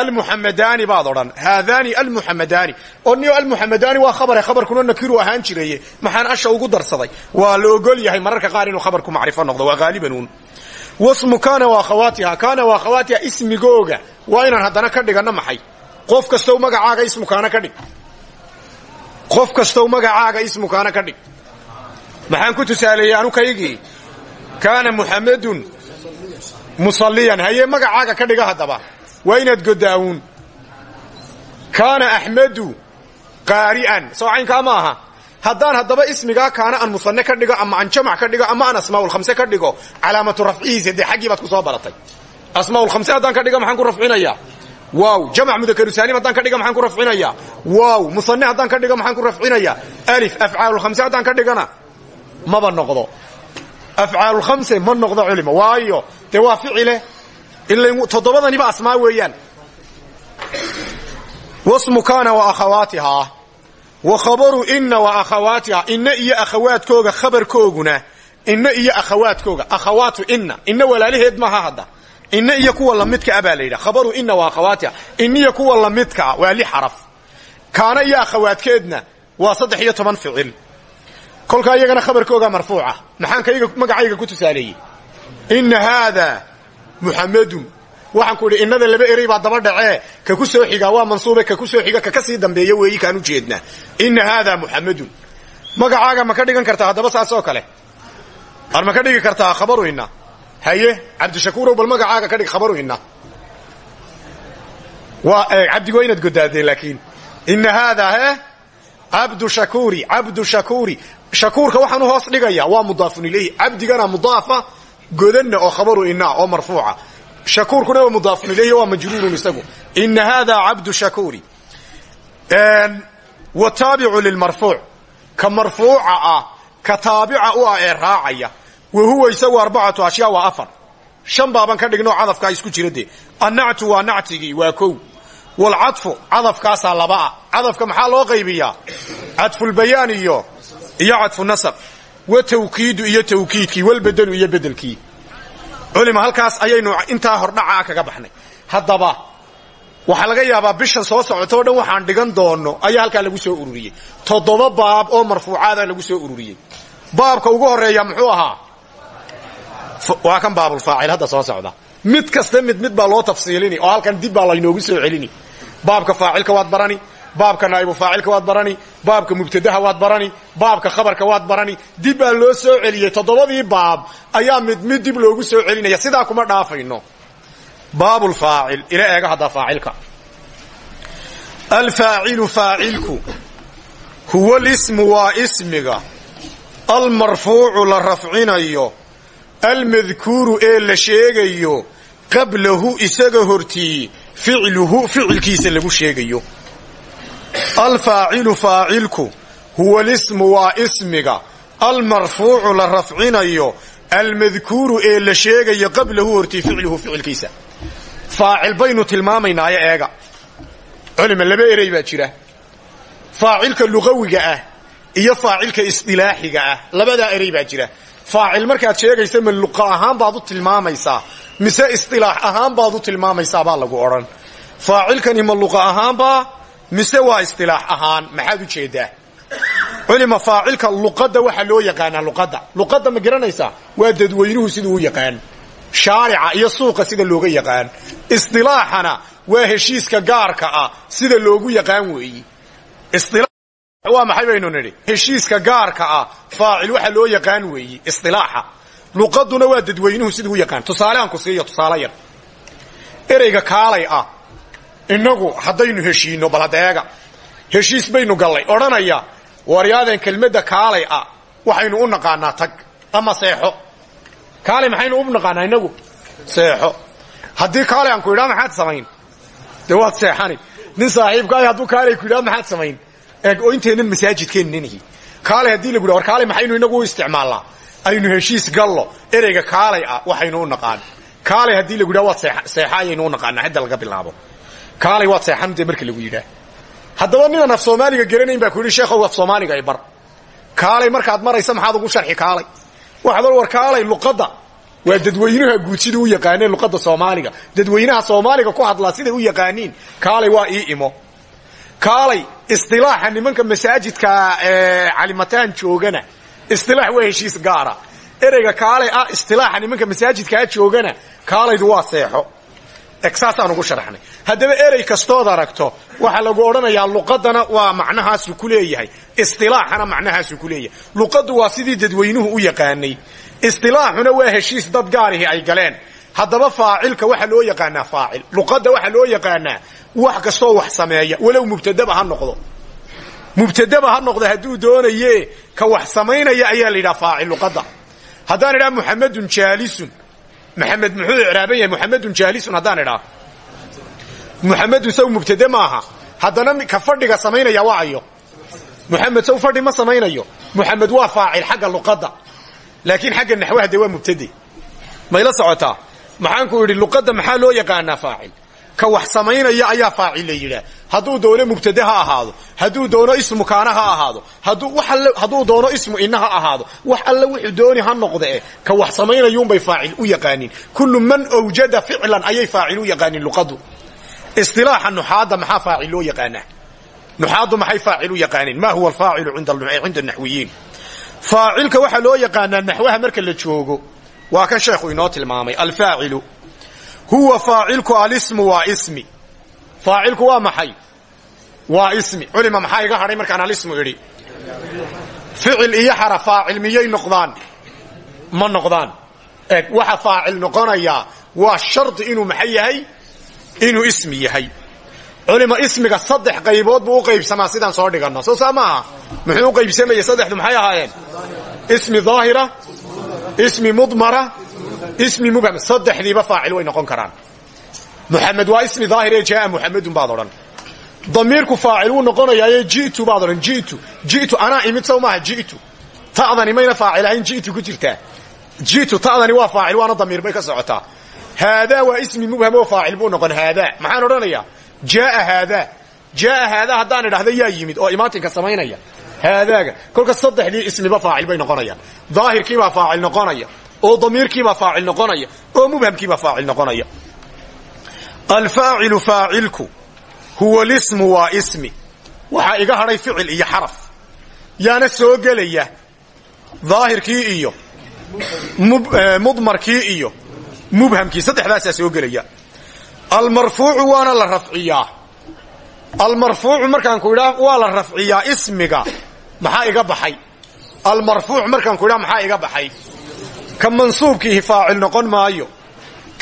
Speaker 1: almuxamadaani baad odhan. Haadaani almuxamadaani oo niyo almuxamadaani waa khabare khabarkuna nakiru ahaan jiraye maxaan asha ugu darsaday. Waa la ogol yahay mararka qaar inuu khabarku macrifo noqdo. Waa haalibanuun wasmu kaana wa akhawaatiha kaana wa akhawaatiha ismigooga. Waa inaan haddana ka dhiganno maxay? Qof kastow magacaaga ismukaana ka dhig. Qof kastow magacaaga ismukaana ka dhig. Maxaan ku tusaaleeyey anu kaygii? Kaana muxamedun musalliyan. Haye magacaaga ka dhiga haddaba waa inaad godaawuun kaana axmedu qaari'an. Soocaynkaa ma aha? Haddaan haddaba ismigaa kaana aan musanne ka dhigo ama aan jamac ka dhigo ama aan asmaaulkhamse ka dhigo calaamatu rafcihiisa dee xaggii baad ku soo baratay? Asmaaulkhamse haddaan ka dhigo maxaan ku rafcinayaa waaw. Jamac mudakarusalim haddaan ka dhiga maxaan ku rafcinayaa waaw. Musanne haddaan ka dhigo maxaan ku rafcinayaa alif. Afcaalulkhamse haddaan ka dhigana? Maba noqdo. Afcaalulkhamse toddobadaniba asmaa weeyaan. Wasmu kaana wa akhawaatihaa wa khabaru inna wa akhawaatihaa inna iyo akhawaadkooga khabarkooguna. Inna iyo akhawaadkooga. Akhawaatu inna. Inna walaalaheed maaha hadda. Inna iyo kuwa lamidka a baa la yidhaha. Khabaru inna wa akhawaatiha. Inniyo kuwa lamidka a waa li xaraf. Kaana iyo akhawaadkeedna waa saddex iyo toban ficil. Kolkaa iyagana khabarkooga marfuuca. Kayga magacayga ku tusaaleeyey. Inna haada muxamadun waxaan ku idhi innada laba erey baa daba dhacee ka ku soo xigaa waa mansuube ka ku soo xiga ka ka sii dambeeya weeyi kaan u jeednaa. Inna magacaaga ma ka dhigan kartaa haddaba saas oo kale. Ar ma ka dhigi kartaa khabaru inna? Haye cabdishakuurow bal magacaaga ka dhig khabaru inna? Waa cabdigo inaad godaadeen laakiin. Inna haada he? Cabdu shakuuri cabdu shakuuri shakuurka waxaan u hoos dhigaya waa mudaafun ilayhi. Cabdigana mudaafa godanna oo khabaru inna oo marfuuca. Shakuurkuna waa mudaafun ilayhi waa majruurun isagu. Ina hada cabdu shakuuri. Wataabicu lilmarfuuc ka marfuuca ah ka taabica u ah ee raacaya. Wa huwa isagu arbacatu ashyaa waa afar. Shan baaban ka dhignoo cadafkaa isku jira dee. Annactu waa nactigii waa kow. Walcadfu cadafkaasaa labaa cadafka maxaa loo qaybiyaa? Cadfulbayaan iyo iyo cadfu nasab wa tawkiidu iyo tawkiidkii walbedelu iyo bedelkii culima halkaas ayaynu intaa hordhacaa kaga baxnay haddaba waxaa laga yaabaa bishan soo socotoo dhan waxaan dhigan doono ayaa halkaa lagu soo ururiyey toddoba baab oo marfuucaada lagu soo ururiyey baabka ugu horreeya muxuu ahaa waa kan baabulfaacil hadda soo socda mid kasta mid mid baa loo tafsiilini oo halkan dib baa laynoogu soo celini baabka faacilka waad barani baabka naa'ibu faacilka waad barani baabka mubtadaha waad barani baabka khabarka waad barani. Dib baa loo soo celiyey. Toddobadii baab ayaa mid mid dib loogu soo celinaya. Sidaa kuma dhaafayno. Baabulfaacil ila eega haddaa faacilka. Alfaacilu faacilku huwa lismu waa ismiga. Almarfuucu la rafcinayo. Almadkuuru ee la sheegayo. Qablahu isaga hortii ficluhu ficilkiisa lagu sheegayo alfaacilu faacilku huwa lismu waa ismiga. Almarfuucu la rafcinayo almadkuuru ee la sheegayo qablahu hortii ficluhu ficilkiisa. Faacil baynu tilmaamaynaayo eega. Culima laba erey baa jira. Faacilka luqawiga ah iyo faacilka isdilaaxiga ah labadaa erey baa jira. Faacil markaad sheegaysa ma luqa ahaan baad u tilmaamaysaa mise isdilaax ahaan baad u tilmaamaysaa baa lagu odhan. Faacilkani mise waa isdilaax ahaan maxaad u jeedaa? Culima faacilka luqadda waxaa loo yaqaanaa luqadda. Luqadda ma garanaysaa? Waa dadweynuhu siduu u yaqaan. Shaarica iyo suuqa sida looga yaqaan. Isdilaaxana waa heshiiska gaarka ah sida loogu yaqaan weeyi. Waa maxay baynu nidhi? Heshiiska gaarka ah faacil waxa loo yaqaan weeyi. Isdilaaxa luqaduna waa dadweynuhu siduu u yaqaan. Tusaaleaan ku siiyo tusaale yar. Ereyga kaalay ah innagu haddaynu heshiino bal hadeega heshiis baynu gallay. Odhanaya waryaaden kelmadda kaalay ah waxaynu u naqaanaa tag. Ama seexo. Kaalay maxaynu u naqaanaa inagu seexo. Haddii kaalay aan ku idhaa maxaad samayn? Dee seexani. Nin saaxiibkaay hadduu kaalay ku idhaa maxaad samayn? Eeg oo inteennan masaajidkeennanihi kaalay haddii lagu yidha war kaalay maxaynu inagu u aynu heshiis gallo. Ereyga kaalay ah waxaynu u naqaan. Kaalay haddii lagu yidhaha waad seexa u naqaanaa hadda laga bilaabo kaalay waad seexan dee marka lagu yidhaah? Haddaba ninaan af soomaaliga garanayn baa ku yidhi sheekhow af soomaaliga ay bar. Kaalay markaad maraysa maxaad ugu sharxi kaalay? Waxaad war kaalay luqadda. Waa dadweynaha guud sida u yaqaaneen luqadda soomaaliga. Dadweynaha soomaaliga ku hadlaa siday u yaqaaniin. Kaalay waa ii imo. Kaalay isdilaaxa nimanka masaajidka calimataan joogana. Isdilaax waa heshiis gaara. Ereyga kaalay ah isdilaaxa nimanka masaajidkaa joogana. Kaalaydu waa seexo saasaan ugu sharaxnay. Haddaba erey kastood aragto waxaa lagu odhanayaa luqadana waa macnahaasu ku leeyahay. Isdilaaxana macnahaasu ku leeyahay. Luqaddu waa sidii dadweynuhu u yaqaanay. Isdilaaxuna waa heshiis dad gaarihi ay galeen. Haddaba faacilka waxaa loo yaqaanaa faacil. Luqadda waxaa loo yaqaanaa wax kastoo wax sameeya. Walow mubtadaba ha noqdo. Mubtadaba ha noqdo hadduu doonaye ka wax samaynaya ayaa la yidhaha faacil luqadda. Haddaan idhaha muxamedun jaalisun maxamed muxuu icraaban yahay muxamedun jaalisun haddaan idhaa. Muxamedun saw mubtade maaha. Haddana ka fadhiga samaynaya waa ayo. Muxamed saw fadhi ma samaynayo. Muxamed waa faacil xagga luqadda. Laakiin xagga naxwaha dee waa mubtade. Mayla socotaa? Maxaanku idhi luqadda maxaa loo yaqaanaa faacil? Ka wax samaynaya ayaa faacil la yidhaah hadduu doono mubtade ha ahaado. Hadduu doono ismu kaana ha ahaado. Hadduu doono ismu inna ha ahaado. Wax alle wuxuu dooni ha noqde. E ka wax samaynayuunbay faacil u yaqaanin kullu man awjada ficlan ayay faacil yaqaanin luqadu. Isilaaxa nuxaadda maxaa faacil loo yaqaanaa? Nuxaaddu maxay faacil u yaqaaneen ma huwa alfaacilu cinda naxwiyiin faacilka waxaa loo yaqaanaa naxwaha marka la joogo. Waa kan sheekhu inoo tilmaamay. Alfaacilu. Huwa faacilku alismu waa ismi faacilku waa maxay? Waa ismi. Culima maxaa iga hadhay markaan alismu idhi? Ficil iyo xara faacil miyay noqdaan? Ma noqdaan. Eg waxa faacil noqonayaa waa shardi inuu maxay yahay? Inuu ismi yahay. Culima ismiga saddex qaybood buu u sidaan soo dhiganno. Soo saa maaha? Muxuu saddexdu? Maxay ahaayeen? Ismi daahira ismi mudmara ismi mubham saddexdiiba faacil way noqon karaan muxamed waa ismi daahir ee jaaa muxamedun baad odhan. Damiirku faacil wuu noqonayaaye ji'tu baad odhan. Ji'tu ji'tu anaa imid sow maaha ji'tu ta'dani mayna faacil ahayn ji'tu ku jirtaa. Ji'tu ta'dani waa faacil waana damiir bay ka socotaa. Haadaa waa ismi mubham oo faacil buu noqon. Haadaa maxaan odhanayaa? Jaaa haadaa jaaa haadaa haddaan idhahda yaa yimid. Oo imaatinka samaynaya. Haadaaga kolka saddexdii ismiba faacil bay noqonayaan daahirkiibaa faacil noqonaya. Oo damiirkiibaa faacil noqonaya alfaacilu faacilku huwa lismu waa ismi. Waxaa iga hadhay ficil iyo xaraf. Yaana soo gelaya daahirkii iyo mudmarkii iyo mubhamkii. Saddexdaasaa soo gelaya. Almarfuucu waana la rafciyaa. Almarfuucu markaan ku idhaa waa la rafciyaa ismiga. Maxaa iga baxay? Almarfuuc markaan ku idhaa maxaa iga baxay? Ka mansuubkiihi faacil noqon maayo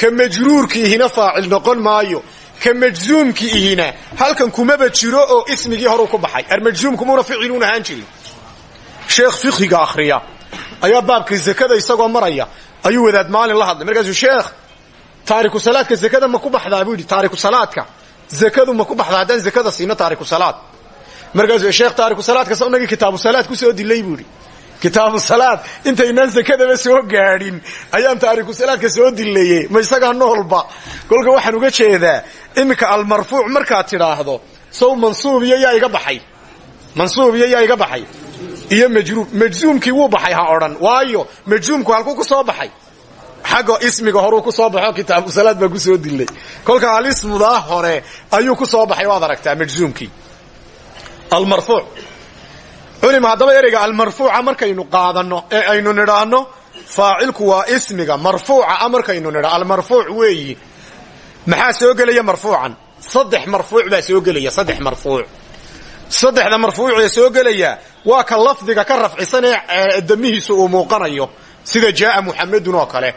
Speaker 1: ka majruurkiihina faacil noqon maayo. Ka majzuumkiihina halkan kumaba jiro oo ismigii horuu ku baxay. Armajzuumkumuuna ficiluun ahaan jirin. Sheekh fiqhiga akhriya. Ayaa baabka zakada isagoo maraya. Ayuu wadaad maalin la hadlay. Markaasuu sheekh taariku salaadka zakada ma ku baxdaa? Buu yidhi taariku salaadka. Zakadu ma ku baxdaa? Haddaan zakada siino taariku salaad. Markaasuu sheekh taariku salaadka sawnagii kitaabu salaad ku soo dilay buu kitaabu salaad. Intaynaan zakadaba soo gaadhin. Ayaan taariku salaadka soo dilaye ma isagaa noolba kolka waxaan uga jeedaa iminka almarfuuc markaad tidhaahdo sow mansuub yaa iga baxay. Mansuub iyo yaa iga baxay. Iyo majruur majzuumkii wuu baxay ha odhan. Waayo majzuumku halkuu ku soo baxay. Xagga ismiga horuu ku soo baxo kitaabu salaad baa ku soo dilay kolka alismudaa hore ayuu ku soo baxay waad aragtaa majzuumkii. Almarfuuc culima haddaba ereyga almarfuuca markaynu qaadanno ee aynu nidhaahno faacilku waa ismiga marfuuca a markaynu nidha almarfuuc weeyi. Maxaa soo gelaya marfuucan? Saddex marfuuc baa soo gelaya saddex marfuuc. Saddexda marfuucee soo gelaya waa ka lafdiga ka rafcisan ee damihiisu uu muuqanayo sida jaaa muxamedun oo kale.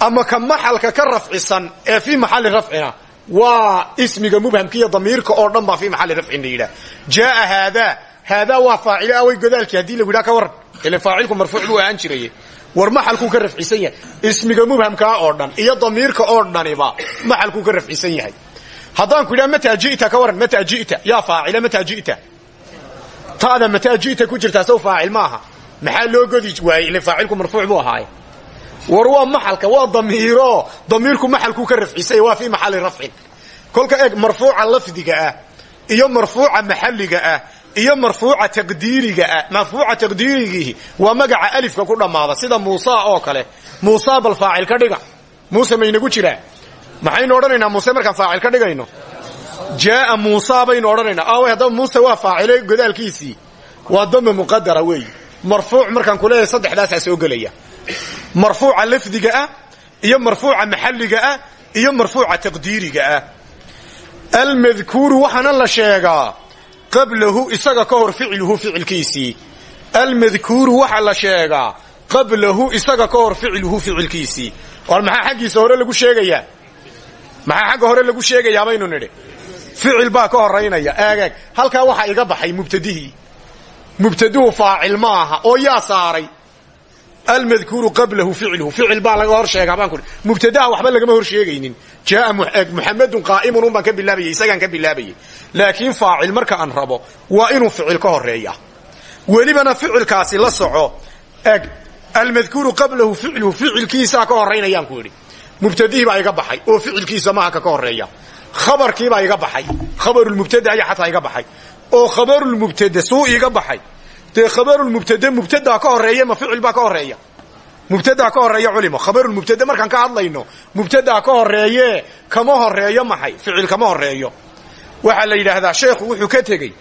Speaker 1: Ama ka maxalka ka rafcisan ee fii maxalli rafcina waa ismiga mubhamka iyo damiirka oo dhan baa fii maxalli rafcin la yidhaah. Jaaa haadaa haadaa waa faacile awey godaalkii haddii lagu yidhaha ka waran ile faacilku marfuuc buu ahaan jiraye war maxalkuu ka rafcisan yahay ismiga mubhamkaa oo dhan iyo damiirka oo dhaniba maxalkuu ka rafcisan yahay haddaan ku yidhaha mataa jita ka waran mataa jita yaa faacile mataa jita ta'da mataa jita ku jirtaa sow faacil maaha maxaa loo godi waayey ile faacilku marfuuc buu ahaaye war waa maxalka waa damiiro damiirku maxalkuu ka rafcisay waa fii maxalli rafcin kolka eeg marfuuca lafdiga ah iyo marfuuca maxalliga ah iyo marfuuca taqdiiriga ah. Marfuuca taqdiirigiihi waa magaca alifka ku dhammaada sida muusa oo kale. Muusa bal faacil ka dhiga. Muuse maynagu jiraa maxaynu odhanaynaa muuse markaan faacil ka dhigayno? Jaaa muusa baynu odhanaynaa. Aaway haddaba muuse waa faacile godaalkiisii. Waa dama muqadara weeyi marfuuc markaan ku leeyahay saddexdaasaa soo gelaya. Marfuuca lafdiga ah iyo marfuuca maxalliga ah iyo marfuuca taqdiiriga ah. Almadkuuru waxaana la sheegaa qablahu isaga ka hor ficluhu ficilkiisii. Almadkuuru waxa la sheegaa qablahu isaga ka hor ficluhu ficilkiisii. War maxaa xaggiisa hore lagu sheegayaa? Maxaa xagga hore lagu sheegayaa baynu nidhi? Ficil baa ka horaynaya eegeeg halkaa waxaa iga baxay mubtadihii. Mubtaduhu faacil maaha oo yaa saaray almadkuuru qablahu ficluhu. Ficil baa laga hor sheegaa baan ku mubtadaha waxba lagama hor sheegaynin jaaa muxamedun qaa'imun un baan ka bilaabayay isagaan ka bilaabayay. Laakiin faacil marka aan rabo waa inuu ficil ka horreeya welibana ficilkaasi la soco eg almadkuuru qablahu ficluhu ficilkiisaa ka horaynayaan ku idhi. Mubtadihii baa iga baxay oo ficilkiisa maaha ka ka horreeya khabarkiibaa iga baxay khabarulmubtada ayaa xataa iga baxay. Oo khabarulmubtade suu iga baxay dee khabarulmubtade mubtadaa ka horreeya ma ficil baa ka horreeya mubtadaa ka horreeya culimo. Khabarulmubtade markaan ka hadlayno mubtadaa ka horeeye kama horeeyo maxay? Ficil kama horeeyo waxaa la yidhaahdaa sheekhu wuxuu ka tegey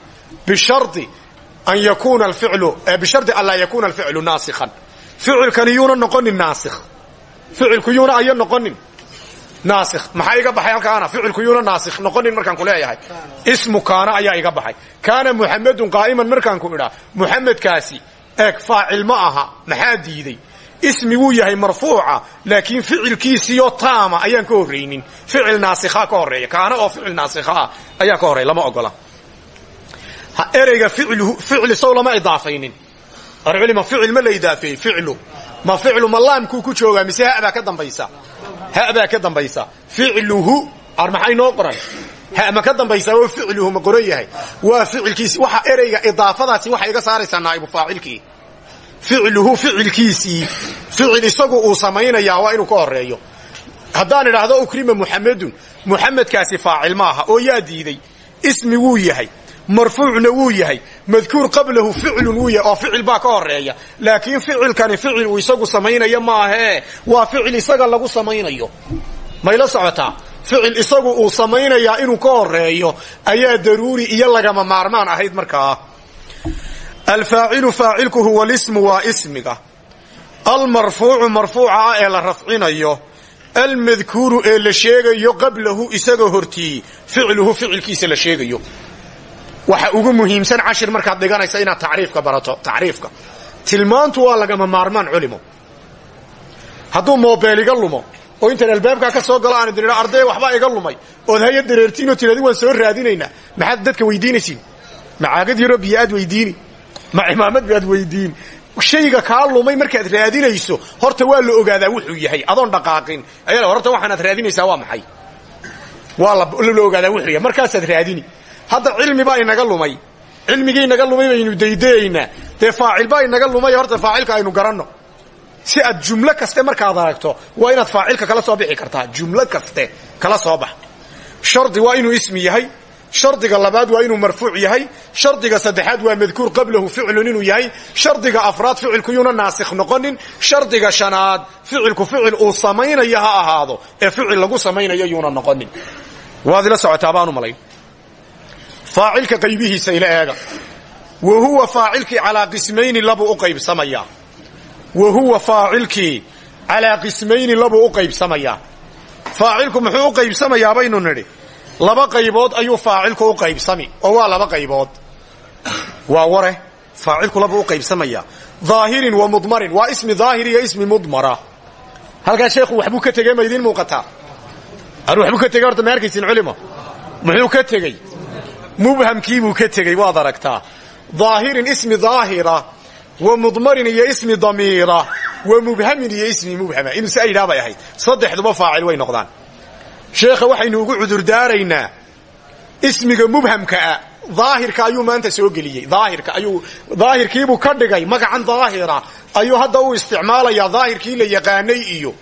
Speaker 1: bishardi an yakuna alficlu bishardi an laa yakuna alficlu naasikhan ficilkani yuuna noqonin naasikh ficilku yuuna aya noqonin naasikh maxaa iga baxay halkaana ficilku yuuna naasikh noqonin markaan ku leeyahay. Ismu kaana ayaa iga baxay. Kaana muxamedun qaa'iman markaan ku idhaa. Muxamedkaasi eeg faacil ma aha. Maxaa diiday? Ismi wuu yahay marfuuca laakiin ficilkiisiyo taama ayaan ka horraynin. Ficil naasikhaa ka horreeya kaana oo ficil naasikha ah ayaa ka horreya lama ogola ereyga ficli sow lama idaafaynin. Arculima ficil ma la idaafeeyey ficlu ma ficlu ma laamkuu ku joogaa mise habaa ka dambaysa? Habaa ka dambaysa? Ficluhu ar maxay noo qoran? Ha ma ka dambaysaa oo ficluhu ma qoran yahay. Waa ficilkiisi waxa ereyga idaafadaasi waxay iga saaraysaa naa'ibu faacilkii. Ficluhu ficilkiisii ficil isagu uu samaynayaa waa inuu ka horeeyo haddaan idhaahdo ukrima muxamedun muxamedkaasi faacil maaha oo yaa diiday ismi wuu yahay marfuucna wuu yahay. Madkuur qablahu ficlun wuu yahay. Oo ficil baa ka horreeya laakiin ficilkani ficil uu isagu samaynayo maahee waa ficil isaga lagu samaynayo. Mayla socotaa ficil isagu uu samaynayaa inuu ka horeeyo ayaa daruuri iyo lagama maarmaan ahayd markaa. Alfaacilu faacilku huwa lismu waa ismiga. Almarfuucu marfuuca ah ee la rafcinayo. Almadkuuru ee la sheegayo qablahu isaga hortii ficluhu ficilkiisa la sheegayo waxa ugu muhiimsan cashir markaad dhiganaysa inaad tacriifka barato tacriifka. Tilmaantu waa lagama maarmaan culimo hadduu moobeel lumo oo intaan albaabkaa ka soo galo aan idin idha iga lumay ood haya dareertiin oo tiradi waan soo raadinaynaa maxaad dadka weydiinaysiin? Macaagad yaroo biyo aad ma cimaamad baad weydiin shayga kaa lumay markaad raadinayso horta waa la ogaadaa wuxuu yahay adoon dhaqaaqin. Horta waxaanaad raadinaysaa waa maxay? Waa la ogaadaa wuxuu yahay markaasaad raadini hadda cilmi baa inaga lumay. Cilmigii inaga lumay baynu daydayaynaa dee faacil baa inaga lumay horta faacilka aynu garanno. Si aad jumlo kaste markaad aragto waa inaad faacilka kala soo bixi kartaa. Jumlo kaste kala soo bax. Shardi waa inuu ismi yahay. Shardiga labaad waa inuu marfuuc yahay. Shardiga saddexaad waa madkuur qablahu ficlun inuu yahay. Shardiga afraad ficilku yuuna naasikh noqonin. Shardiga shanaad ficilku ficil uu samaynayo ha ahaado. Ee ficil lagu samaynayo yuuna noqonin. Waad ila socotaa baanu malayn faacilka qaybihiisa ila eega. Wa huwa faacilkii calaa qismayni labuu u qaybsamayaa wa huwa faacilkii calaa qismayni labuu u qaybsamayaa faacilku muxuu u qaybsamayaa baynu nidhi laba qaybood ayuu faacilku u qaybsami oo waa laba qaybood. Waa ware faacilku labuu u qaybsamayaa dhaahirin wa mudmarin waa ismi daahir iyo ismi mudmara. Halkaa sheekhu waxbuu ka tegey ma idiin muuqataa mubhamkiibuu ka tegey waad aragtaa. Dhaahirin ismi daahira wa mudmarin iyo ismi damiira wa mubhamin iyo ismi mubhama. Inuu si aydhaa bay ahayd. Saddexduba faacil way noqdaan. Sheekha waxaynu ugu cudurdaaraynaa ismiga mubhamkaa daahirka ayuu maanta soo geliyey. Daahirka ayuu daahirkiibuu ka dhigay magacan daahira. Ayuu hadda u isticmaalayaa daahirkii la yaqaanay iyo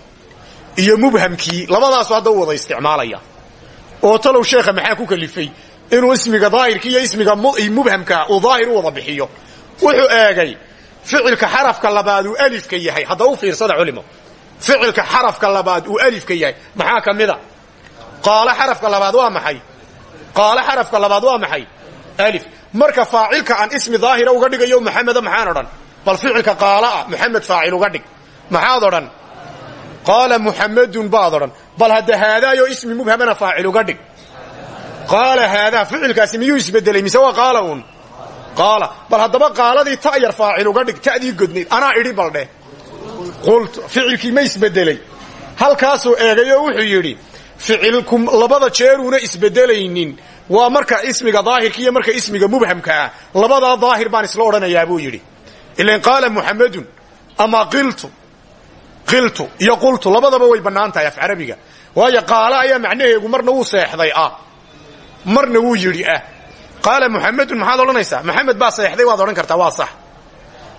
Speaker 1: iyo mubhamkii. Labadaasu hadda u wada isticmaalaya. Oo talow sheekha maxaa ku kalifay inuu ismiga daahirkii iyo ismiga mubhamka uu daahir u wada wuxuu eegay ficilka xarafka labaad uu alifka yahay. Hadda u fiirsada culimo. Ficilka xarafka labaad uu alifka yahay. Maxaa ka mida xarafka labaad waa maxay? Qaalo xarafka labaad waa maxay? Alif. Marka faacilka aan ismi daahira uga dhigayo maxameda maxaan odhan? Bal ficilka qaalaah maxamed faacil uga dhig. Maxaad odhan? Qaala muxamedun baad odhan. Bal hadda haadaayo ismi mubhamana faacil uga dhig qaala haadaa ficilkaasi miyuu isbedelay mise waa qaala uun? Qaala. Bal haddaba qaaladii ta'yar faacil uga dhig ta'dii godnayd anaa idhi baldheh qultu ficilkii ma isbedelay halkaasuu eegay oo wuxuu yidhi ficilku labada jeeruuna isbedelaynin waa marka ismiga daahirka iyo marka ismiga mubhamka ah. Labadaa daahir baan isla odhanayaa buu yidhi. Ilan qaala muxamedun ama qiltu? Qiltu. Iyo qultu. Labadaba way bannaan tahay af carabiga. Waayo qaala ayaa macnaheegu marna wuu seexday ah marna wuu yidhi ah. Qaala muxamedun maxaad odhanaysaa? Maxamed baa seexday waad odhan kartaa waa sax.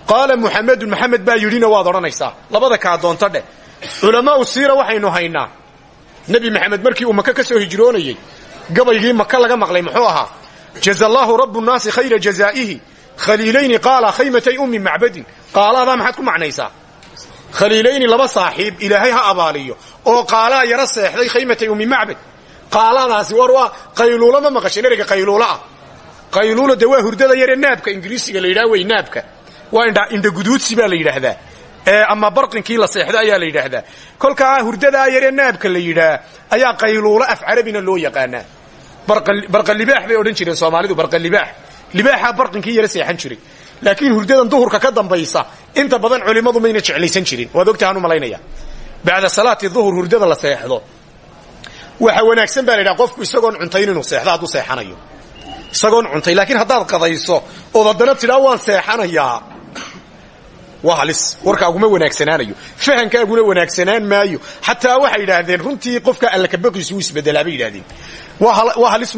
Speaker 1: Qaala muxamedun maxamed baa yidhina waad odhanaysaa. Labada kaa doonto dheh culamaau siira waxaynu haynaa. Nebi maxamed markii uu maka ka soo hijroonayey gabaygii maka laga maqlay muxuu ahaa jaza allaahu rabu khayra jazaa'ihi khaliilayni qaala khaymatay ummi macbadin. Qaaladaa maxaad ku macnaysaa? Khaliilayni laba saaxiib ilaahay ha abaaliyo oo qaalaa yaro seexday khaymatay ummi macbad qaaladaasi war waa qayluula ma maqasheen ereyga qayluula ah. Qayluula dee waa hurdada yaree naabka ingiriisiga la yidhaha wey naabka. Waa indhaguduudsi baa la yidhaahdaa. Ama barqinkii la seexdo ayaa la yidhaahdaa. Kolkaa hurdadaa yaree naabka la yidhaah ayaa qayluulo af carabina loo yaqaanaa. Barqalibaax bay odhan jireen soomaalidu barqalibaax libaaxaa barqinkii yara seexan jiray. Laakiin hurdadan duhurka ka dambaysa inta badan culimmadu mayna jeclaysan jirin. Waad ogtahaan u malaynaya. Bacda salaati duhur hurdada la seexdo waxa wanaagsan baa la yidhaha qofku isagoon cuntayn inuu seexdo hadduu seexanayo. Isagoon cuntay laakiin haddaad qadayso ood haddana tidhaa waan seexanayaa. Waa halis warkaaguma wanaagsanaanayo fahankaaguna wanaagsanaan maayo. Xataa waxay yidhaahdeen runtii qofka alla kabaqiisu wuu isbedelaa bay yidhahdeen waa halis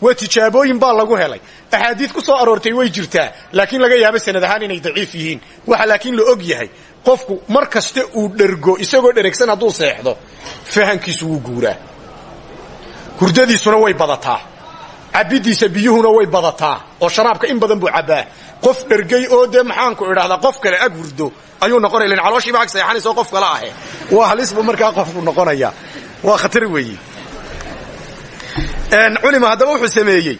Speaker 1: waa tijaabooyin baa lagu helay. Axaadiid ku soo aroortay way jirtaa laakiin laga yaabo sanad ahaan inay daciif yihiin. Waxa laakiin la og yahay qofku mar kasta uu dhergo isagoo dheragsan hadduu seexdo fahankiisu wuu guuraa hurdadiisuna way badataa. Cabbidiisa biyuhuna way badataa. Oo sharaabka in badan buu cabbaa. Qof dhergay oo dee maxaanku idhahdaa qof kale ag hurdo ayuu noqonaya lan calooshiiba ag seexanaysa oo qof kale ahe. Waa halis buu markaa qofku noqonaya waa khatar weeye culima haddaba wuxuu sameeyey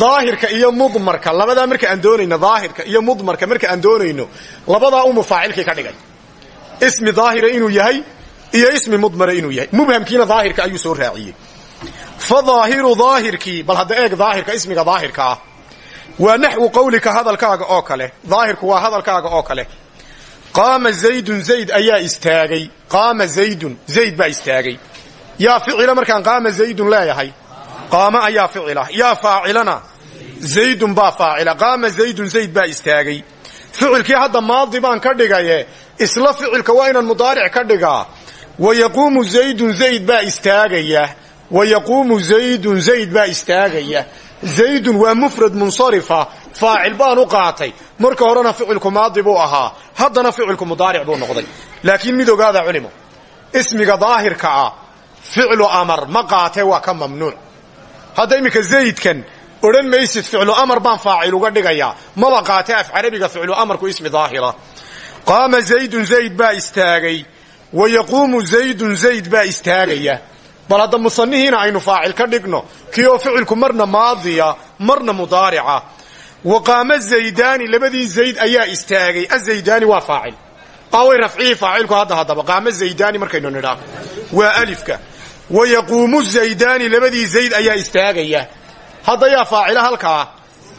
Speaker 1: daahirka iyo mudmarka. Labadaa marka aan doonayno daahirka iyo mudmarka marka aan doonayno labadaa umu faacilkii ka dhigay. Ismi daahira inuu yahay iyo ismi mudmara inuu yahay. Mubhamkiina daahirka ayuu soo raaciyey fa daahiru daahirkii bal hadda eeg daahirka ismiga daahirka ah. Waa naxwu qawlika hadalkaaga oo kale daahirku waa hadalkaaga oo kale. Qaama zaydun zayd ayaa istaagay. Qaama zaydun zayd baa istaagay. Yaa ficila markaan qaama zaydun leeyahay? Qaama ayaa ficila. Yaa faacilana zaydun baa faacila. Qaama zaydun zayd baa istaagay. Ficilkii hadda maadi baan ka dhigaye isla ficilka waa inaan mudaaric ka dhigaa. Wa zaydun zayd baa istaagaya wa yaquumu zaydun zayd baa istaagaya. Zaydun waa mufrad munsarifa faacil baan u qaatay. Marka horena ficilku maadi buu ahaa. Haddana ficilku mudaaric buu noqday. Laakiin mid ogaada culimo. Ismiga daahirka ah ficlu amar ma qaatee waa ka mamnuuc. Hadda iminka zaydkan odhan maysid ficlu amar baan faacil uga dhigayaa maba qaatee af carabiga ficlu amarku ismi daahira. Qaama zaydun zayd baa istaagay. Wa yaquumu zaydun zayd baa istaagaya bal hadda musanihiina aynu faacil ka dhigno kii oo ficilku marna maadiya marna mudaarica. Wa qaama zaydaani labadii zayd ayaa istaagay azaydaani waa faacil. Away rafcihii faacilku hadda haddaba qaama zaydaani markaynu nidhaa. Waa alifka. Wa yaquumu zaydaani labadii zayd ayaa istaagaya. Hadda yaa faacila halkaa.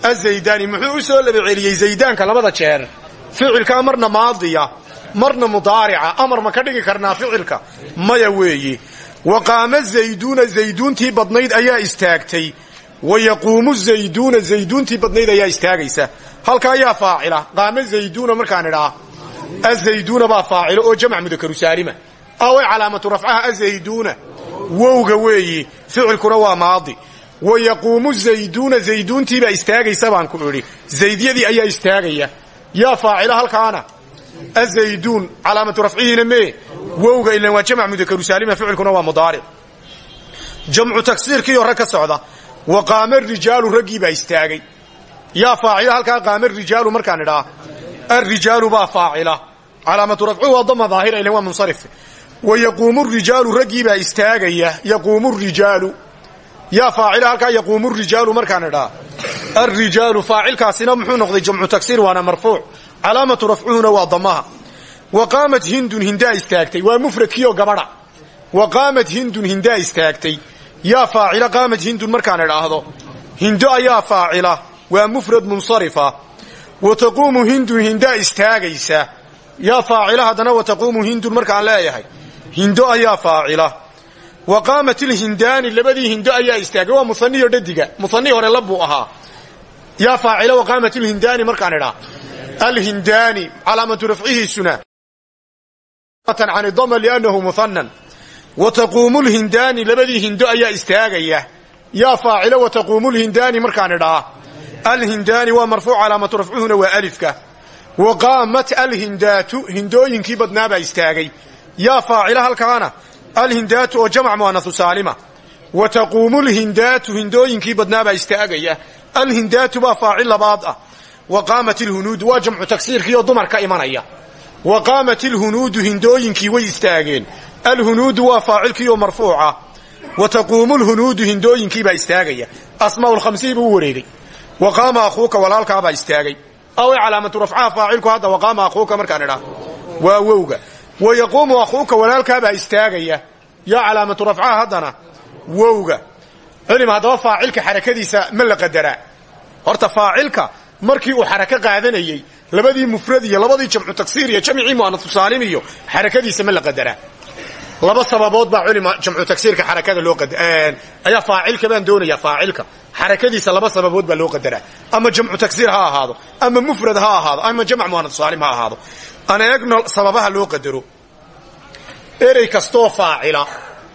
Speaker 1: Azaydaani muxuu u soo laba celiyey zaydaanka labada jeer? Ficilkaa marna maadiya marna mudaarica. Amar ma ka dhigi karnaa ficilka? Maya weeye wa qaama zayduuna zayduuntii badnayd ayaa istaagtay wa yaquumu zayduuna zayduuntii badnayd ayaa istaagaysa halkaa ayaa faacila qaama zayduuna markaan idhaa azayduuna baa faacilo oo jamc mudakaru saalima away calaamatu rafcaha azayduuna wowga weeyi ficilkuna waa maadi wa yaquumu zayduuna zayduuntiibaa istaagaysa baan ku idhi zaydyadii ayaa istaagaya yaa azayduun calaamatu rafcihiina mee wowga ilan waa jamc mudakaru saalima ficilkuna waa mudaaric jamcu tagsiirkii hore ka socda wa qaama rijaalu raggii baa istaagay yaa faacila halkaa qaama rijaalu markaan idhaa alrijaalu baa faacila calaamatu rafcuhu waa dama daahira ilan waa munsarif wa yaquumu rijaalu raggii baa istaagaya yaquumu rijaalu yaa faacila halkaa yaquumu rijaalu markaan idhaa alrijaalu faacilkaasina muxuu noqday jamcu tagsiir waana marfuuc calaamatu rafcuhuna waa damaha wa qaamat hindun hindaa istaagtay. Waa mufradkiioo gabadha. Wa qaamat hindun hindaa istaagtay. Yaa faacila qaamat hindun markaan idhaahdo. Hindo ayaa faacila. Waa mufrad munsarifa. Wa taquumu hindun hindaa istaagaysa. Yaa faacila haddana wa taquumu hindun markaan leeyahay. Hindo ayaa faacila. Wa qaamat ilhindaani labadii hindo ayaa istaagay. Waa musaniyo dhadiga musanii hore labbuu ahaa. Yaa faacila alhindaani calaamatu rafcihiisuna can dama liannahu muhanan wa taquumu lhindaani labadii hindo ayaa istaagaya yaa faacila wa taquumu lhindaani markaan idhaa alhindaani waa marfuuc calaamatu rafcuhuna waa alifka wa qaamat alhindaatu hindooyinkii badnaabaa istaagay yaa faacila halkaana alhindaatu oo jamc mu'anasu saalima wa taquumu lhindaatu hindooyinkii badnaabaa istaagaya alhindaatu baa faacil wa qaamat ilhunuudu waa jamcu tagsiirkiioo dumar ka imanaya. Wa qaamat ilhunuudu hindooyinkii way istaageen. Alhunuudu waa faacilkiioo marfuuca. Wa taquumu lhunuudu hindooyinkiibaa istaagaya. Asmaa'ulkhamsii buu u wareegay. Wa qaama akhuuka walaalkaabaa istaagay. Aw calaamatu rafcaha faacilku hadda wa qaama akhuuka markaan idhaa waa wowga. Wa yaquumu akhuuka walaalkaabaa istaagaya. Yaa calaamatu rafcaha haddana wowga. Faacilka markii uu xarako qaadanayey labadii mufrad iyo labadii jamcu taksiir iyo jamcii mu'anasu saalim iyo xarakadiisa ma la qadaraa. Laba sababood baa culima jamcu tagsiirka xarakada loo ayaa faacilka baan doonayaa faacilka. Xarakadiisa laba sababood baa loo qadaraa. Ama jamcu tagsiir ha ahaado ama mufrad ha ahaado ama jamc mu'anasu saalim ha ahaado. Aan eegno sababaha loo qadaro. Erey kastoo faacila.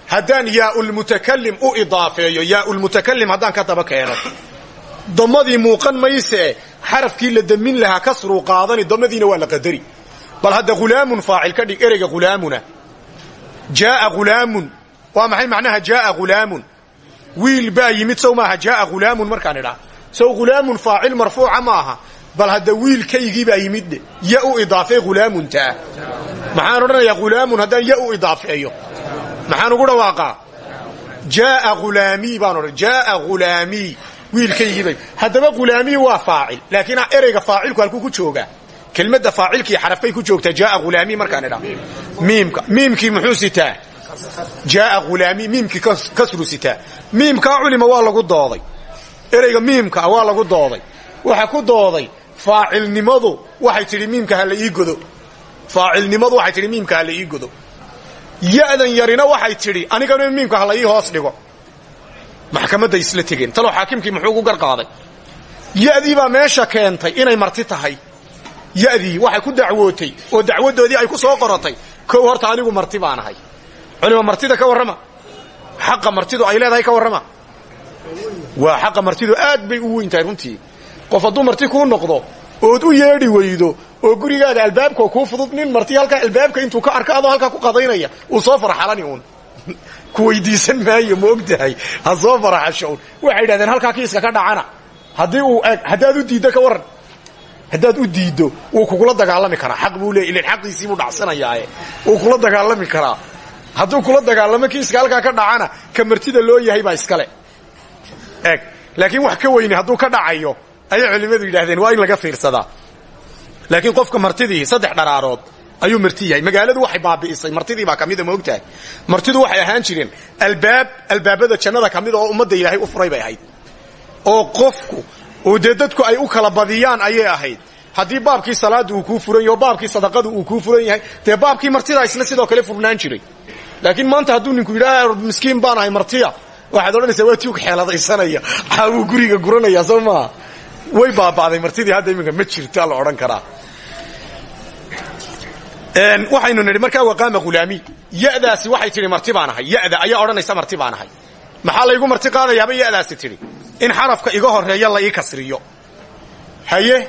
Speaker 1: Haddaan yaaulmutakalim u idaafeeyo yaaulmutakalim haddaan ka daba keeno damadii muuqan maysee xarafkii la damin lahaa kasruu qaadani damadiina waa la qadari. Bal hadda hulaamun faacil ka dhig ereyga hulaamuna jaaa hulaamun waa maxay macnaha jaaa hulaamun wiil baa yimid sow maaha jaaa markaan idhaa. Sow hulaamun faacil marfuuca ma aha bal hadda wiilkaygii baa yimidde ya u idaafee hulaamuntaa maxaan odhanayaa hulaamun haddaan ya u idaafeeyo. Maxaan ugu dhawaaqaa? Jaaa hulaamii baan odhan jaaa hulaamii wiilkaygiibay haddaba hulaamii waa faacil laakiin ereyga faacilku halkuu ku joogaa kelmadda faacilkii xarafkay ku joogtaa jaaa hulaamii markaan idhaa miimka miimkii muxuu sitaa? Jaaa hulaamii miimkii kasru sitaa. Miimkaa culima waa lagu dooday. Ereyga miimkaa waa lagu dooday. Waxa ku dooday faacilnimadu waxay tidhi miimka ha la ii godo. Faacilnimadu waxay tidhi miimka ha la ii godo. Ya'dan yarina waxay tidhi anigana miimka ha la ii hoos dhigo maxkamadday isla tegeen. Talow xaakimkii muxuu ugu garqaaday ya'dii baa meesha keentay inay marti tahay. Ya'dii waxay ku dacwootay oo dacwadoodii ay ku soo qorotay kow horta anigu marti baan ahay. Culima martida ka warrama. Xaqa martidu ay leedahay ka warrama. Waa xaqa martidu aad bay u weyn tahay runtii. Qof hadduu marti kuu noqdo ood u yeedhi weydo oo gurigaada albaabka kuu fudud nin marti halkaa albaabka intuu ka arka adoo halkaa ku qadaynaya uu soo faraxalani uun ku weydiisan maayo ma og tahay ha soo faraxasho un waxay yidhahdeen kiiska ka dhacana. Haddii uu haddaad u diiddo ka warran haddaad u diiddo wuu kugula dagaalami karaa. Xaq buu leey ilan xaqiisii buu dhacsanayaaye. Wuu kula dagaalami karaa. Hadduu kula dagaalamo kiiska halkaa ka dhacana ka loo yahay baa iskale. Eeg laakiin wax ka weyne hadduu ka dhacayo ayay culimmadu yidhahdeen waa in laga fiirsadaa laakiin qofka martidii saddex dharaarood ayuu marti yahay. Magaaladu waxay baabi'isay. Martidii baa kamida ma ogtahay. Martidu waxay ahaan jireen. Albaab albaabada jannada kamida oo ummadda ilaahay u furay bay ahayd. Oo qofku oo dadku ay u kala badiyaan ayay ahayd. Haddii baabkii salaada uu kuu furan yahay oo baabkii sadaqadu uu kuu furan yahay dee baabkii martida isna sidoo kale furnaan jiray. Laakiin maanta hadduu ninku yidhaha miskiin baan ahay martiya. Waxaad odhanaysaa waa tuug xeeladaysanaya caawuu guriga guranaya soo maaha way baaba'day martidii hadda iminka ma jirtaa la odhan karaa waxaynu nidhi markaa waqaama hulaami ya'daasi waxay tidhi marti baan ayaa odhanaysa marti maxaa laygu marti qaadayaaba ya'daasi tidhi. In xarafka iga horreeya la ii kasriyo. Haye?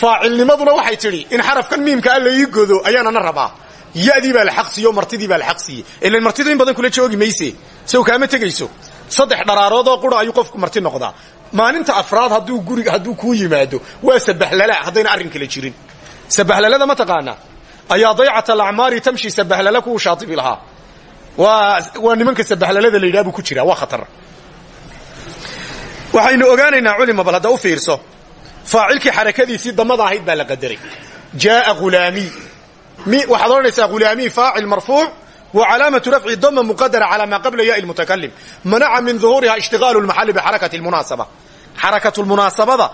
Speaker 1: Faacilnimaduna waxay tidhi in xarafkan miimkaa la ii godo ayaanana rabaa. Ya'dii baa la xaq siiyo martidii baa la xaq siiyey ilan martidu badan kula joogi mayse. Sow kaama tegayso. Saddex dharaaroodoo qura ayuu qofku marti noqdaa. Maalinta afraad hadduu guriga hadduu kuu yimaado waa sabahlala haddayna arrin kale jirin. Sabahlalada ma taqaanaa ayaa daycat alacmaari tamshi sabahlala kuwu shaatibi lahaa. Waa nimanka sabahlalada la ku jiraa waa khatar. Waxaynu ogaanaynaa culima bal u fiirso faacilkii xarakadiisii damada ahayd baa la qadaray. Jaaa hulaami waxaad odhanaysaa hulaami faacil marfuuc wa calaamatu rafci dama muqadara calaa maa qabla yaai lmutakalim manaca min duhuuriha ishtigaalu lmaxali bixarakati lmunaasaba xarakatulmunaasabada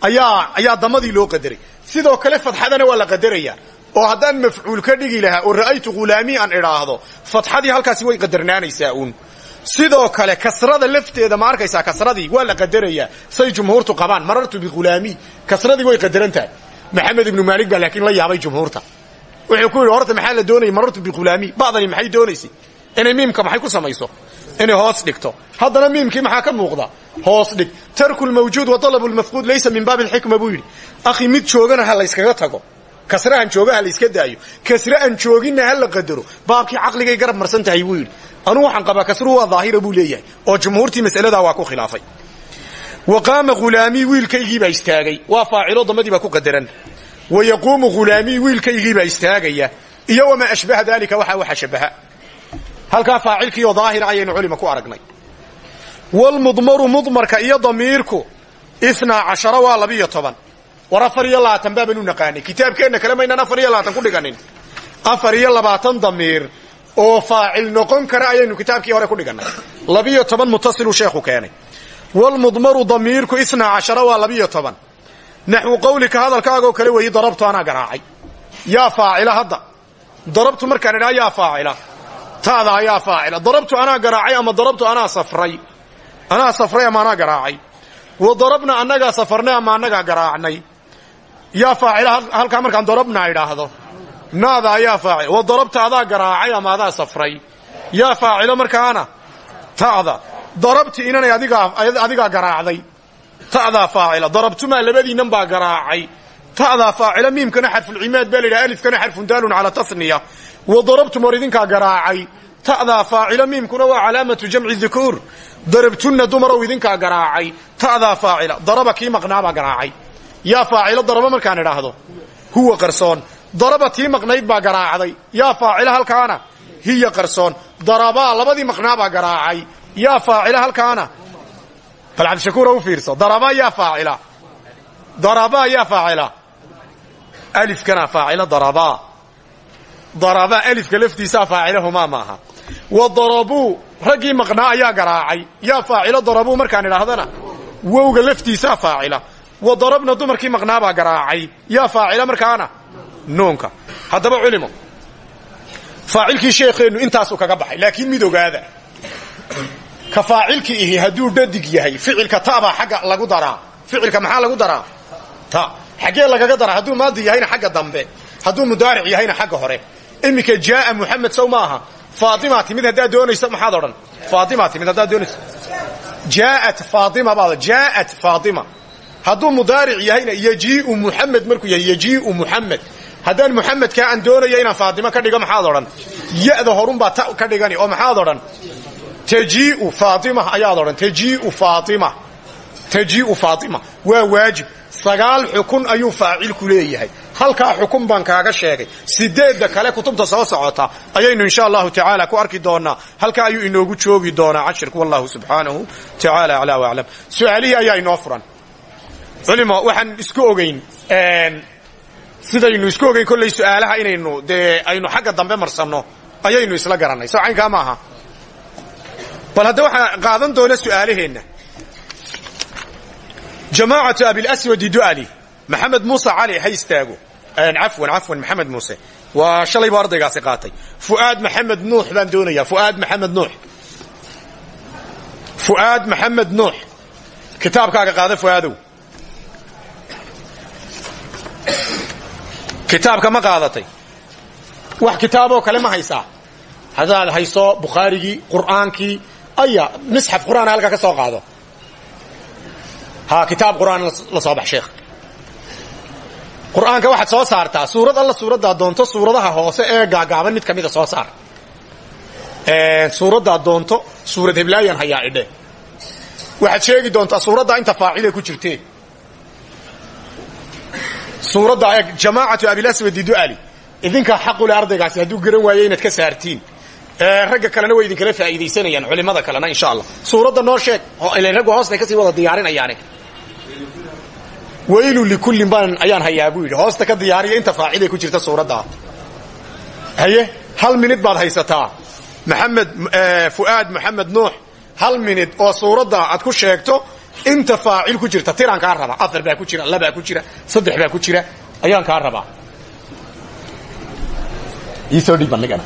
Speaker 1: ayaa ayaa damadii loo qadaray. Sidoo kale fadxadana waa la qadaraya oo haddaan mafcuul ka dhigi lahaa oo ra'aytu hulaami aan idhaahdo fadxadii halkaasi way qadarnaanaysaa uun. Sidoo kale kasrada lafteeda ma arkaysaa waa la qadarayaa. Say jumhuurtu qabaan marartu bihulaami kasradii way qadaran maxamed ibnu maalik baa laakiin la yaabay jumhuurta. Wuxuu ku yidhi horta maxaa la doonayay marartu bihulaami ba'dani maxay doonaysay inay miimka maxay ku samayso? Inay hoos dhigto. Haddana miimkii maxaa ka muuqda? Hoos dhig. Tarku lmawjuud wa talabu lmafquud laysa min baabi alxikma buu yidhi. Akhi mid joogana ha layskaga tago kasre aan jooga ha layska daayo. Kasre aan jooginna ha la qadaro. Baabkii caqligay garab marsan tahay buu yidhi. Anuu waxaan qabaa kasruhu waa daahira buu leeyahay. Oo jumhuurtii mas'aladaa waa ku khilaafay. Wa qaama ghulaamii wiilkaygiibaa istaagay. Waa faacilo damadii baa ku qadaran. Wa yaquumu ghulaamii wiilkaygiibaa istaagaya. Iyo wamaa ashbaha daalika waxaa waxa shabaha. Halkaa faacilkiioo daahira ayaynu culima ku aragnay. Walmudmaru mudmarka iyo damiirku inaa cashara waa labiyo toban war afar iyo labaatan baabaan u naqaanay kitaabkeenna kale maynaan afar iyo labaatan ku dhiganin. Afar iyo labaatan damiir. Oo faacil noqon kara ayaynu kitaabkii hore ku dhigannay labiyo toban mutasiluu sheekhu keenay. Walmudmaru damiirku inaa cashara waa labiyo toban naxwu qawlika hadalkaagoo kale weeyi darabtu anaa garaacay. Yaa faacila hadda. Darabtu markaan idhaa yaa faacila. Taada ayaa faacila. Darabtu anaa garaacay ama darabtu anaa safray? Anaa safray ama anaa garaacay? Wa darabna annagaa safarnay ama annagaa garaacnay yaa faacila halkaa markaan darabna idhaahdo naada ayaa faacil wa darabta adaa garaacay ama adaa safray. Yaa faacilo markaana. Ta'da. Darabti inanay adigaa garaacday. Ta'daa faacila. Darabtumaa labadiinnan baa garaacay. Ta'daa faacila miimkana xarfulcimaad baa la yidhaha alifkana xarfun daalun calaa tasniya. Wa darabtum war idinkaa garaacay. Ta'daa faacila miimkuna waa calaamatu jamci dukuur darabtunna dumarow idinkaa garaacay. Ta'daa faacila. Daraba kii maqnaabaa garaacay yaa faacilo daraba markaan idhaahdo. Huwa qarsoon. Daraba tii maqnayd baa garaacday. Yaa faacila halkaana. Hiya qarsoon. Darabaa labadii maqnaabaa garaacay. Yaa faacila halkaana. Bal cabdishakuura u fiirso. Daraba yaa faacila. Darabaa yaa faacila. Alifkana faacila darabaa. Darabaa alifka laftiisaa faacilahumaa maaha. Wa darabuu raggii maqnaa ayaa garaacay. Yaa faacilo darabuu markaan idhaahdana. Wowga laftiisaa faacila wa darabna dumarkii maqnaabaa garaacay. Yaa faacila markaana? Nuunka. Haddaba culimo. Faacilkii sheekheennu intaasuu kaga baxay laakiin mid ogaada. Ka faacilki ihi hadduu dhadig yahay ficilka tabaa xagga lagu daraa. Ficilka maxaa lagu daraa? Ta. Xaggee lagaga daraa hadduu maadi yahayna xagga dambe hadduu mudaaric yahayna xagga hore. Iminka jaaa muxamed sow maaha. Faatima timid haddaad doonayso maxaad odhan? Faatima timid haddaad baad jaaat faatima hadduu mudaaric yahayna yajiiu muxamed markuu yahay yajiiu muxamed haddaan muxamedkaa aan doonaya inaan faatimo ka dhigo maxaad odhan? Ya-da horunbaa ta ka dhigani oo maxaad odhan? Tajiiu faatima ayaad odhan. Tajiiu faatima. Tajiiu faatima. Waa waajib. Sagaal xukun ayuu faacilku leeyahay. Halkaa xukun baan kaaga sheegay. Sideedda kale kutubta soo socota ayaynu insha allahu tacaala ku arki doonaa. Halkaa ayuu inoogu joogi doonaa cashirku wallahu subxaanahu tacaala aclaa waclam su'aalihii ayaa inoo furan culimo waxaan isku ogeyn sidaynu isku ogeyn kolley su'aalaha inaynu dee aynu xagga dambe marsanno ayaynu isla garannay. Soo caynkaa maaha bal hadda waxaa qaadan doona su'aalaheenna. Jamaacatu abilaswadi du'ali maxamed muuse cali ha istaago. Cafwan cafwan maxamed muuse. Waa shalay buu ardaygaasi qaatay. Fu'aad maxamed nuux baan doonayaa. Fu'aad maxamed nuux. Fu'aad maxamed nuux. Kitaabkaaga qaada fu'aadow kitaabka ma qaadatay. Wax kitaaboo kale ma haysaa. Haddaad hayso bukhaarigii qur'aankii aya misxaf qur'aan halka ka soo qaado. Ha kitaab qur'aan la soo bax sheekh qur'aanka waxaad soo saartaa. Suurad alla suuraddaad doonto suuradaha hoose ee gaagaaban mid ka mida soo saar. Suuraddaad doonto suurad heblaayaan hayaa idhe. Waxaad sheegi doontaa suuraddaa inta faacile ku jirtee suuradda eeg jamaacatu abilaswadi du'ali idinkaa xaqule ardaygaasi hadduu garan waayo inaad ka saartiin. Ragga kalena way idinkala faa'iidaysanayaan culimada kalena insha allah suuradda noo sheeg raggu hoostay ka sii wada diyaarinayaane waylu likullin baan ayaan hayaa buu yidhi. Hoosta ka diyaariya inta faaciday ku jirta suuraddaa haye hal minid baad haysataa. Maxamed fu'aad maxamed nuux hal minid oo suuradda aad ku sheegto inta faacil ku jirta tiraan kaa rabaa afar baa ku jira labaa ku jira saddex baa ku jira ayaan kaa rabaa iisoo dhib anigana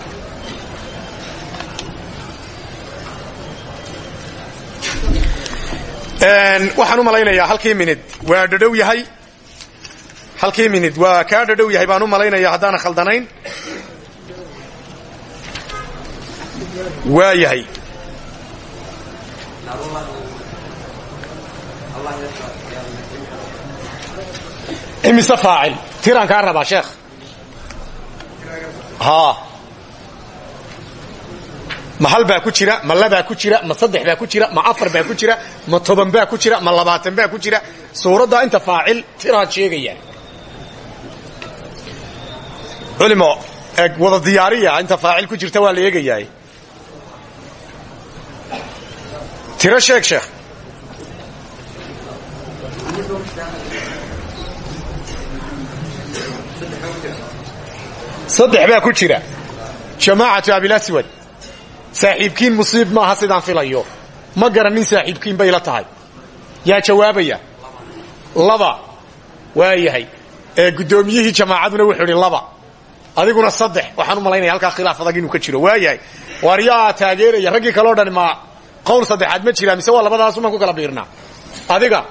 Speaker 1: waxaan u malaynayaa halkii minid waa dhadhow yahay. Halkii minid waa kaa dhadhow yahay baan u malaynayaa haddaana khaldanayn. Waa yahay imise faacil tiraan kaa rabaa sheekh ma hal baa ku jira ma labaa ku jira ma saddex baa ku jira ma afar baa ku jira ma toban baa ku jira ma labaatan baa ku jira. Suuraddaa inta faacil tiraad sheegayaan culimo eeg wada diyaariya inta faacil ku jirta waa la eegayaay tiro sheeg sheekh saddex baa ku jira. Jamaacatu abilaswad saaxiibkiin musiib maaha sidaan filayo. Ma garannin saaxiibkiin bay la tahay. Yaa jawaabaya? Laba. Waayahay. Ee guddoomiyihii jamaacaduna wuxuu idhi laba. Adiguna saddex. Waxaan u malaynaya halkaa khilaaf adag inuu ka jiro. Waayahay. Waar taageeraya? Raggii kaleo dhan ma. Qowl saddexaad ma jiraa mise waa labadaasumaan ku kala biirnaa? Adiga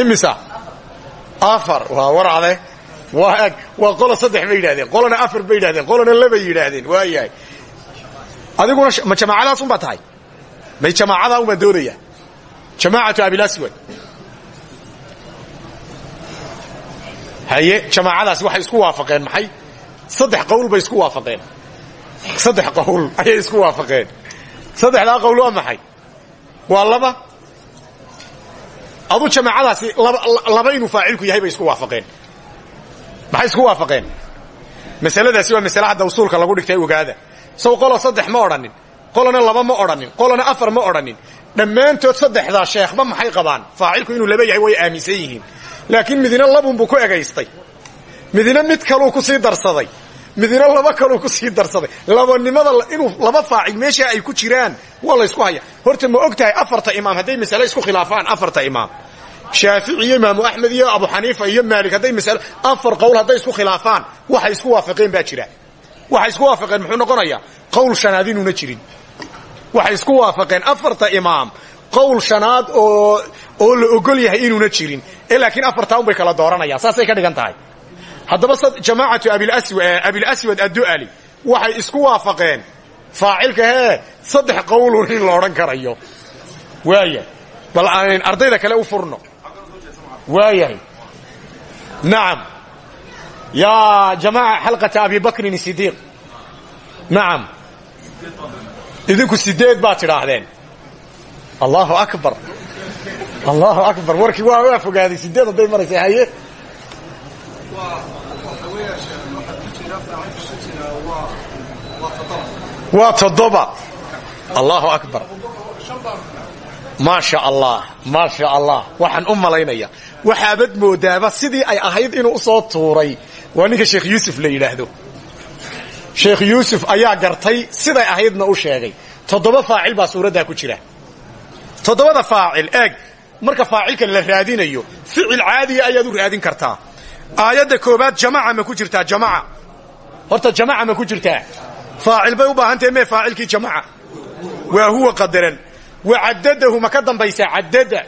Speaker 1: imisa? Afar. Waa warcade. Waa eg waa qola saddex bay yidhahdeen qolana afar bay yidhahdeen qolana labay yidhaahdeen. Waayahay. Adiguna ma jamaacadaas un baa tahay? May jamaacadaa un baan doonaya? Jamaacatu abilaswad haye jamaacadaasi waxay isku waafaqeen maxay? Saddex qowl bay isku waafaqeen. Saddex qowl ayay isku waafaqeen. Saddexdaa qowl waa maxay? Waa laba adu jamaacadaasi laba inuu faacilku yahay bay isku waafaqeen. Maxay isku waafaqeen? Masaladaasi waa masale hadda usuulka lagu dhigtay ogaada. Sow qolo saddex ma odhanin. Qolona laba ma odhanin. Qolona afar ma odhanin. Dhammaantood saddexdaa sheekhba maxay qabaan? Faacilku inuu laba yahay way aaminsan yihiin. Laakiin midina labunbuu ku egaystay. Midina mid kaluu ku sii darsaday midina laba kaluu ku sii darsaday. Labanimada inuu laba faacil meesha ay ku jiraan waa laysku haya. Horta ma og tahay afarta imaam hadday masale isku khilaafaan afarta imaam. Shaafici iyo imaamu axmed iyo abu xaniifa iyo maalik hadday masale afar qowl hadday isku khilaafaan waxay isku waafaqeen baa jira. Waxay isku waafaqeen muxuu noqonayaa? Qowl shanaad inuuna jirin. Waxay isku waafaqeen afarta imaam. Qowl shanaad oo oo la ogol yahay inuuna jirin. Ee laakiin afartaa un kala dooranayaan. Saasay ka dhigan tahay haddaba jamaacatu abilaswad addu'ali waxay isku waafaqeen. Faacilka hee saddex qowlun in la odhan karayo. Waaya bal aan ardayda kale u furno. Waayahay nacam yaa jamaaca xalqata abi bakrin sidiiq nacam idinku sideed baad tidhaahdeen. Allahu akbar. Allahu akbar. Warkii waa waa fogaaday sideed hadday maraysa haye waa toddoba. Allahu akbar. Maasha allah maasha allah. Waxaan u malaynaya waxaabad moodaaba sidii ay ahayd inuu u soo tuuray. Waa ninka sheekh yuusuf la yidhaahdo. Sheekh yuusuf ayaa gartay siday ahaydna u sheegay. Toddoba faacil baa suuraddaa ku jira. Toddobada faacil eeg marka faacilkan la raadinayo ficil caadiya ayaad u raadin kartaa aayadda koobaad jamaca ma ku jirtaa jamaca. Horta jamaca ma ku jirtaa. Faacil bay u baahantahe mee faacilkii jamaca. Waa huwa qadaran wa caddadahu ma ka dambaysaa caddada.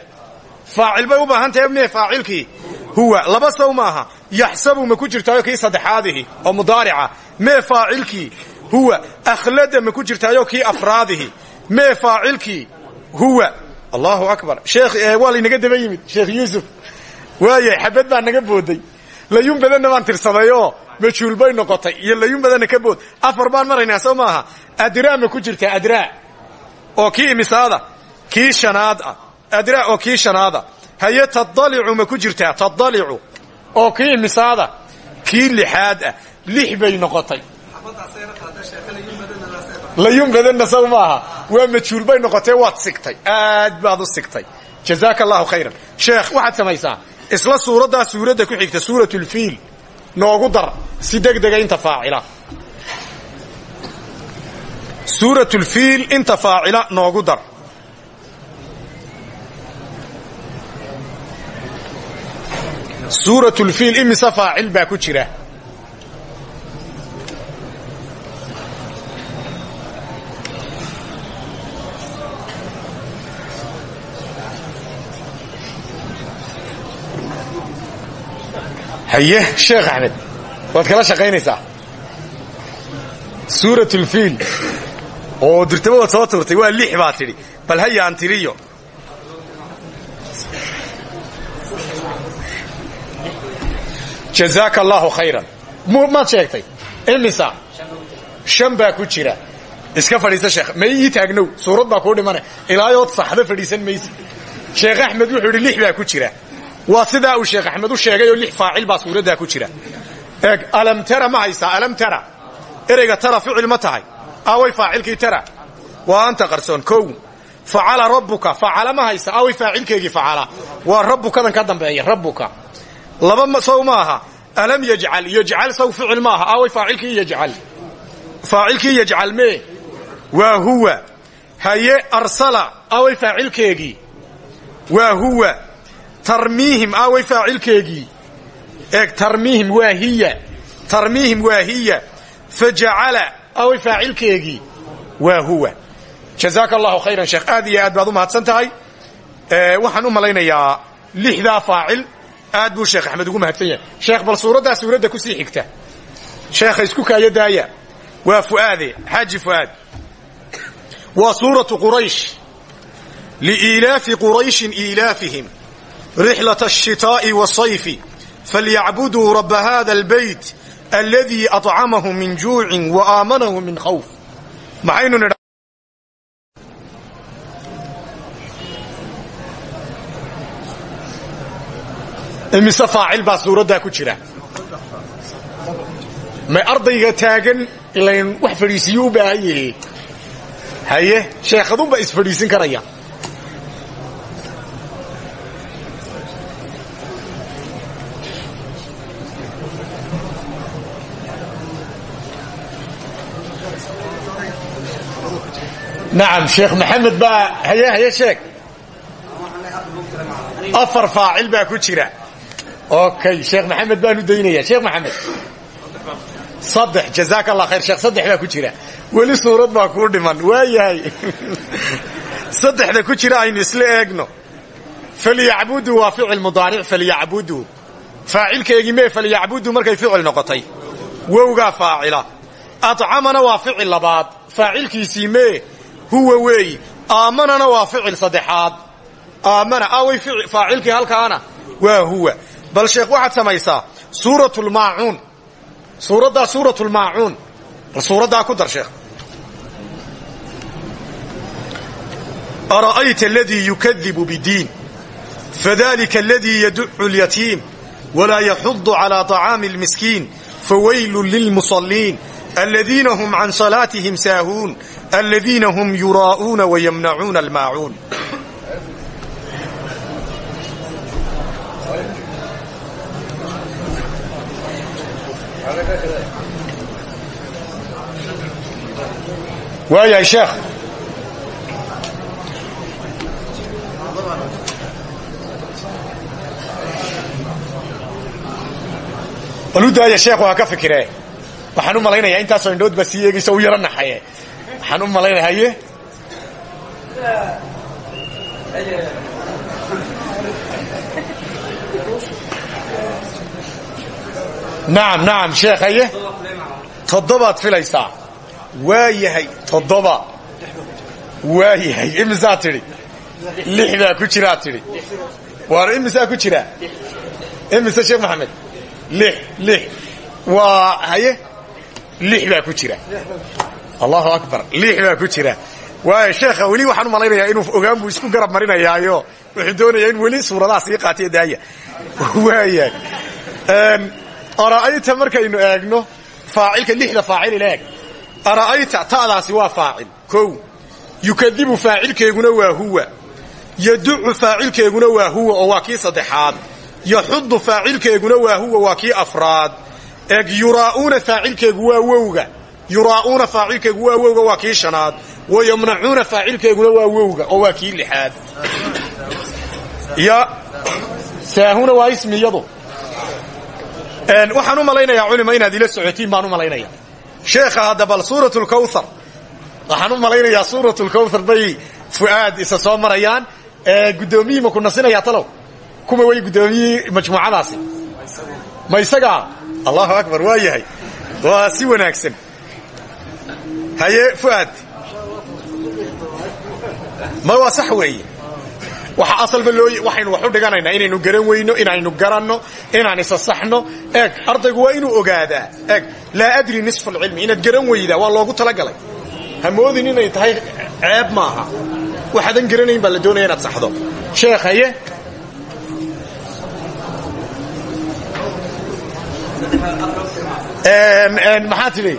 Speaker 1: Faacil bay u baahan tahe mee huwa laba sow maaha yaxsabu ma ku jirtaayo kii saddexaadihi oo mudaarica. Mee faacilkii. Huwa akhlada ma ku jirtaayo kii afraadihi. Mee faacilkii. Huwa. Allahu akbar. Sheekh waa laynaga daba yimid sheekh yuusuf. Waayahay xabad baa naga booday layun badanna baan tirsadayoo majhuul bay noqotay iyo layun badanna ka bood. Afar baan maraynaa soo maaha. Adraa ma ku jirtaa adraa oo kii imisaada kii shanaad ah. Adraa oo kii shanaada haye tadalicu ma ku jirtaa tadalicu oo kii imisaada kii lixaad ah. Lix bay noqotay layun badanna sow maaha. Waa majhuul bay noqotee waad sigtay. Aad baad u sigtay. Jazaaka allahu khayran. Sheekh waxaad samaysaa isla suuraddaa suuradda ku xigta suuratulfiil noogu dar si degdega inta faacila suuratulfiil inta faacila noogu dar. Suuratulfiil imise faacil baa ku jira haye sheekh axmed waad kala shaqaynaysaa? Suuratulfiil oo dirtaba waad soo turtay waa lix baa tidhi. Bal hayaan tiriyo. Jazaaka allaahu khayran maad sheegtay? Imisa shan baa ku jira. Iska fadhiisa sheekh may ii taagnow. Suurad baa kuu dhimane ilaayood saxda fadhiisan maysid. Sheekh axmed wuxuu idhi lix baa ku jira waa sidaa uu sheekh axmed u sheegay oo lix faacil baa suuraddaa ku jira. Eeg alam tara ma haysaa alam tara. Ereyga tara ficil ma tahay. Aaway faacilkii tara. Waa anta qarsoon kow. Facala rabbuka facala ma haysa aaway faacilkeegii facala waa rabbukadan ka dambeeya rabbuka. Laba ma aha. Alam yajcal yajcal sow ficil ma aha. Aaway faacilkii yajcal. Faacilkii yajcal mee? Huwa. Haye arsala. Aaway faacilkeegii. Waa huwa tarmiihim aaway faacilkeegii. Eeg tarmiihim waa hiya. Tarmiihim waa hiya. Fajacala aaway faacilkeegii. Waa huwa. Jazaaka allahu khayran sheekh. Aad iyo aad baad u mahadsan tahay. Waxaan u malaynayaa lixdaa faacil. Aad buu sheekh axmed ugu mahadsan yahay. Sheekh bal suuraddaa suuradda ku sii xigta. Sheekha isku kaaya daaya waa fu'aade xaaji fu'aad. Waa suuratu quraysh. Liiilaafi qurayshin iilaafihim rixlata ashitaa'i wasayfi falyacbuduu rabba hada albayt aladii acamahum min juucin wa aamanahum min khawf maxaynu nidha imise faacil baa suuraddaa ku jira may ardayga taagan ilayn wax fadhiisiyo u baahan yahe haye sheekhadunbaa isfadhiisin karaya nacam sheekh maxamed baa haye haye sheeg afar faacil baa ku jira. Okay sheekh maxamed baan u daynaya sheekh maxamed saddex jazaaka allah khayr sheekh saddex baa ku jira. Weli suurad baa kuu dhiman. Waayahay. Saddexda ku jira aynu isla eegno. Falyacbuduu waa ficil mudaaric falyacbuduu faacilkeegii mee falyacbuduu markay ficil noqotay? Wowgaa faacila. Acamana waa ficil labaad. Faacilkiisii mee huwa weeyi aamanana waa ficil saddexaad. Aamana away faacilkii halkaana. Waa huwa. Bal sheekh waxaad samaysaa suurat lmaacuun suuraddaa suurat lmaacuun bal suuraddaa ku dar sheekh. Ara'ayta aladii yukadibu bidiin fadalika aladii yaducu lyatiim walaa yaxudu calaa طacaami اlmiskiin fawaylun lilmusaliin aladiina hum can salaatihim saahuun aladiina hum yuraa'uuna wayamnacuuna almaacuun waayahay sheekh balu daaya sheekhu ha ka fikiree waxaan u malaynayaa intaasoo indhood baa sii eegaysa u yaro naxaye waxaan u malaynaya haye nacam nacam sheekh haye. Toddobaad filaysaa waa yahay toddoba. Waa yahay imisaa tidhi? Lix baa ku jiraa tidhi. Waar imisaa ku jiraa imise sheekh maxamed? Lix lix. Waa haye lix baa ku jira allahu akbar. Lix baa ku jira. Waayo sheekha weli waxaan u malaynayaa inuu ogaan buu isku garab marinayaayo. Wuxuu doonayaa in weli suuradaha sii qaatiyo daaya. Waayahay ara'ayta markaynu eegno faacilka lixda faacil eeg. Ara'ayta ta'daasi waa faacil. Kow yukadibu faacilkeeguna waa huwa. Yaducu faacilkeeguna waa huwa oo waa kii saddexaad. Yaxudu faacilkeeguna waa huwa waa kii afraad. Eeg yuraa'uuna faacilkeegu waa wowga yuraa'uuna faacilkeegu waa wowga waa kii shanaad. Wayamnacuuna faacilkeeguna waa wowga oo waa kii lixaad. Ya saahuna waa ismiyadu waxaan u malaynayaa culima inaad ila socotiin baan u malaynaya sheekha hadda bal suurat lkawthar waxaan u malaynayaa suurat lkawthar bay fu'aad isa soo marayaan. Guddoomiyii ma ku nasinayaa talow? Kuma way guddoomiyii majmuucadaasi. Ma isagaa? Allahu akbar waa yahay. Waa si wanaagsan haye fu'aad ma waa sax weeye? Waxa asalba loo waxaynu wax u dhiganaynaa inaynu garan weyno inaynu garanno inaan isa saxno. Eeg ardaygu waa inuu ogaadaa. Eeg laa adri nisfu alcilmi inaad garan weydaa waa loogu talagalay. Hamoodin inay tahay ceeb maaha. Waxaadan garanayn baa la doonaya inaad saxdo. Sheekh haye. Maxaa tidhi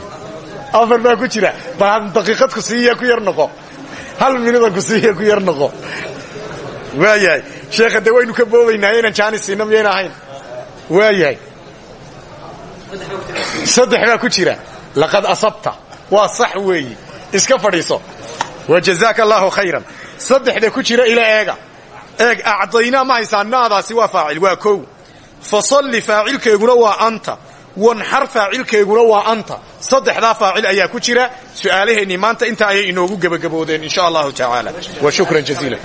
Speaker 1: afar baa ku jira. Bal daqiiqad ku siiya ku yar noqo. Hal minida ku siiya ku yar noqo. Waayahay. Sheekha dee waynu ka boobaynaa inaan jaanis siino miyayna ahayn? Waayahay. Saddex baa ku jira. Laqad asabta. Waa sax weeyi. Iska fadhiiso. Wa jazaaka allaahu khayran saddexda ku jira ila eega. Eeg acdaynaa ma haysaa naadaasi waa faacil waa kow. Fasalli faacilkeeguna waa anta wanxar faacilkeeguna waa anta. Saddexdaa faacil ayaa ku jira. Su'aalaheennii maanta intaa ayay inoogu gebagaboodeen in sha allahu tacaala wa shukran jaziila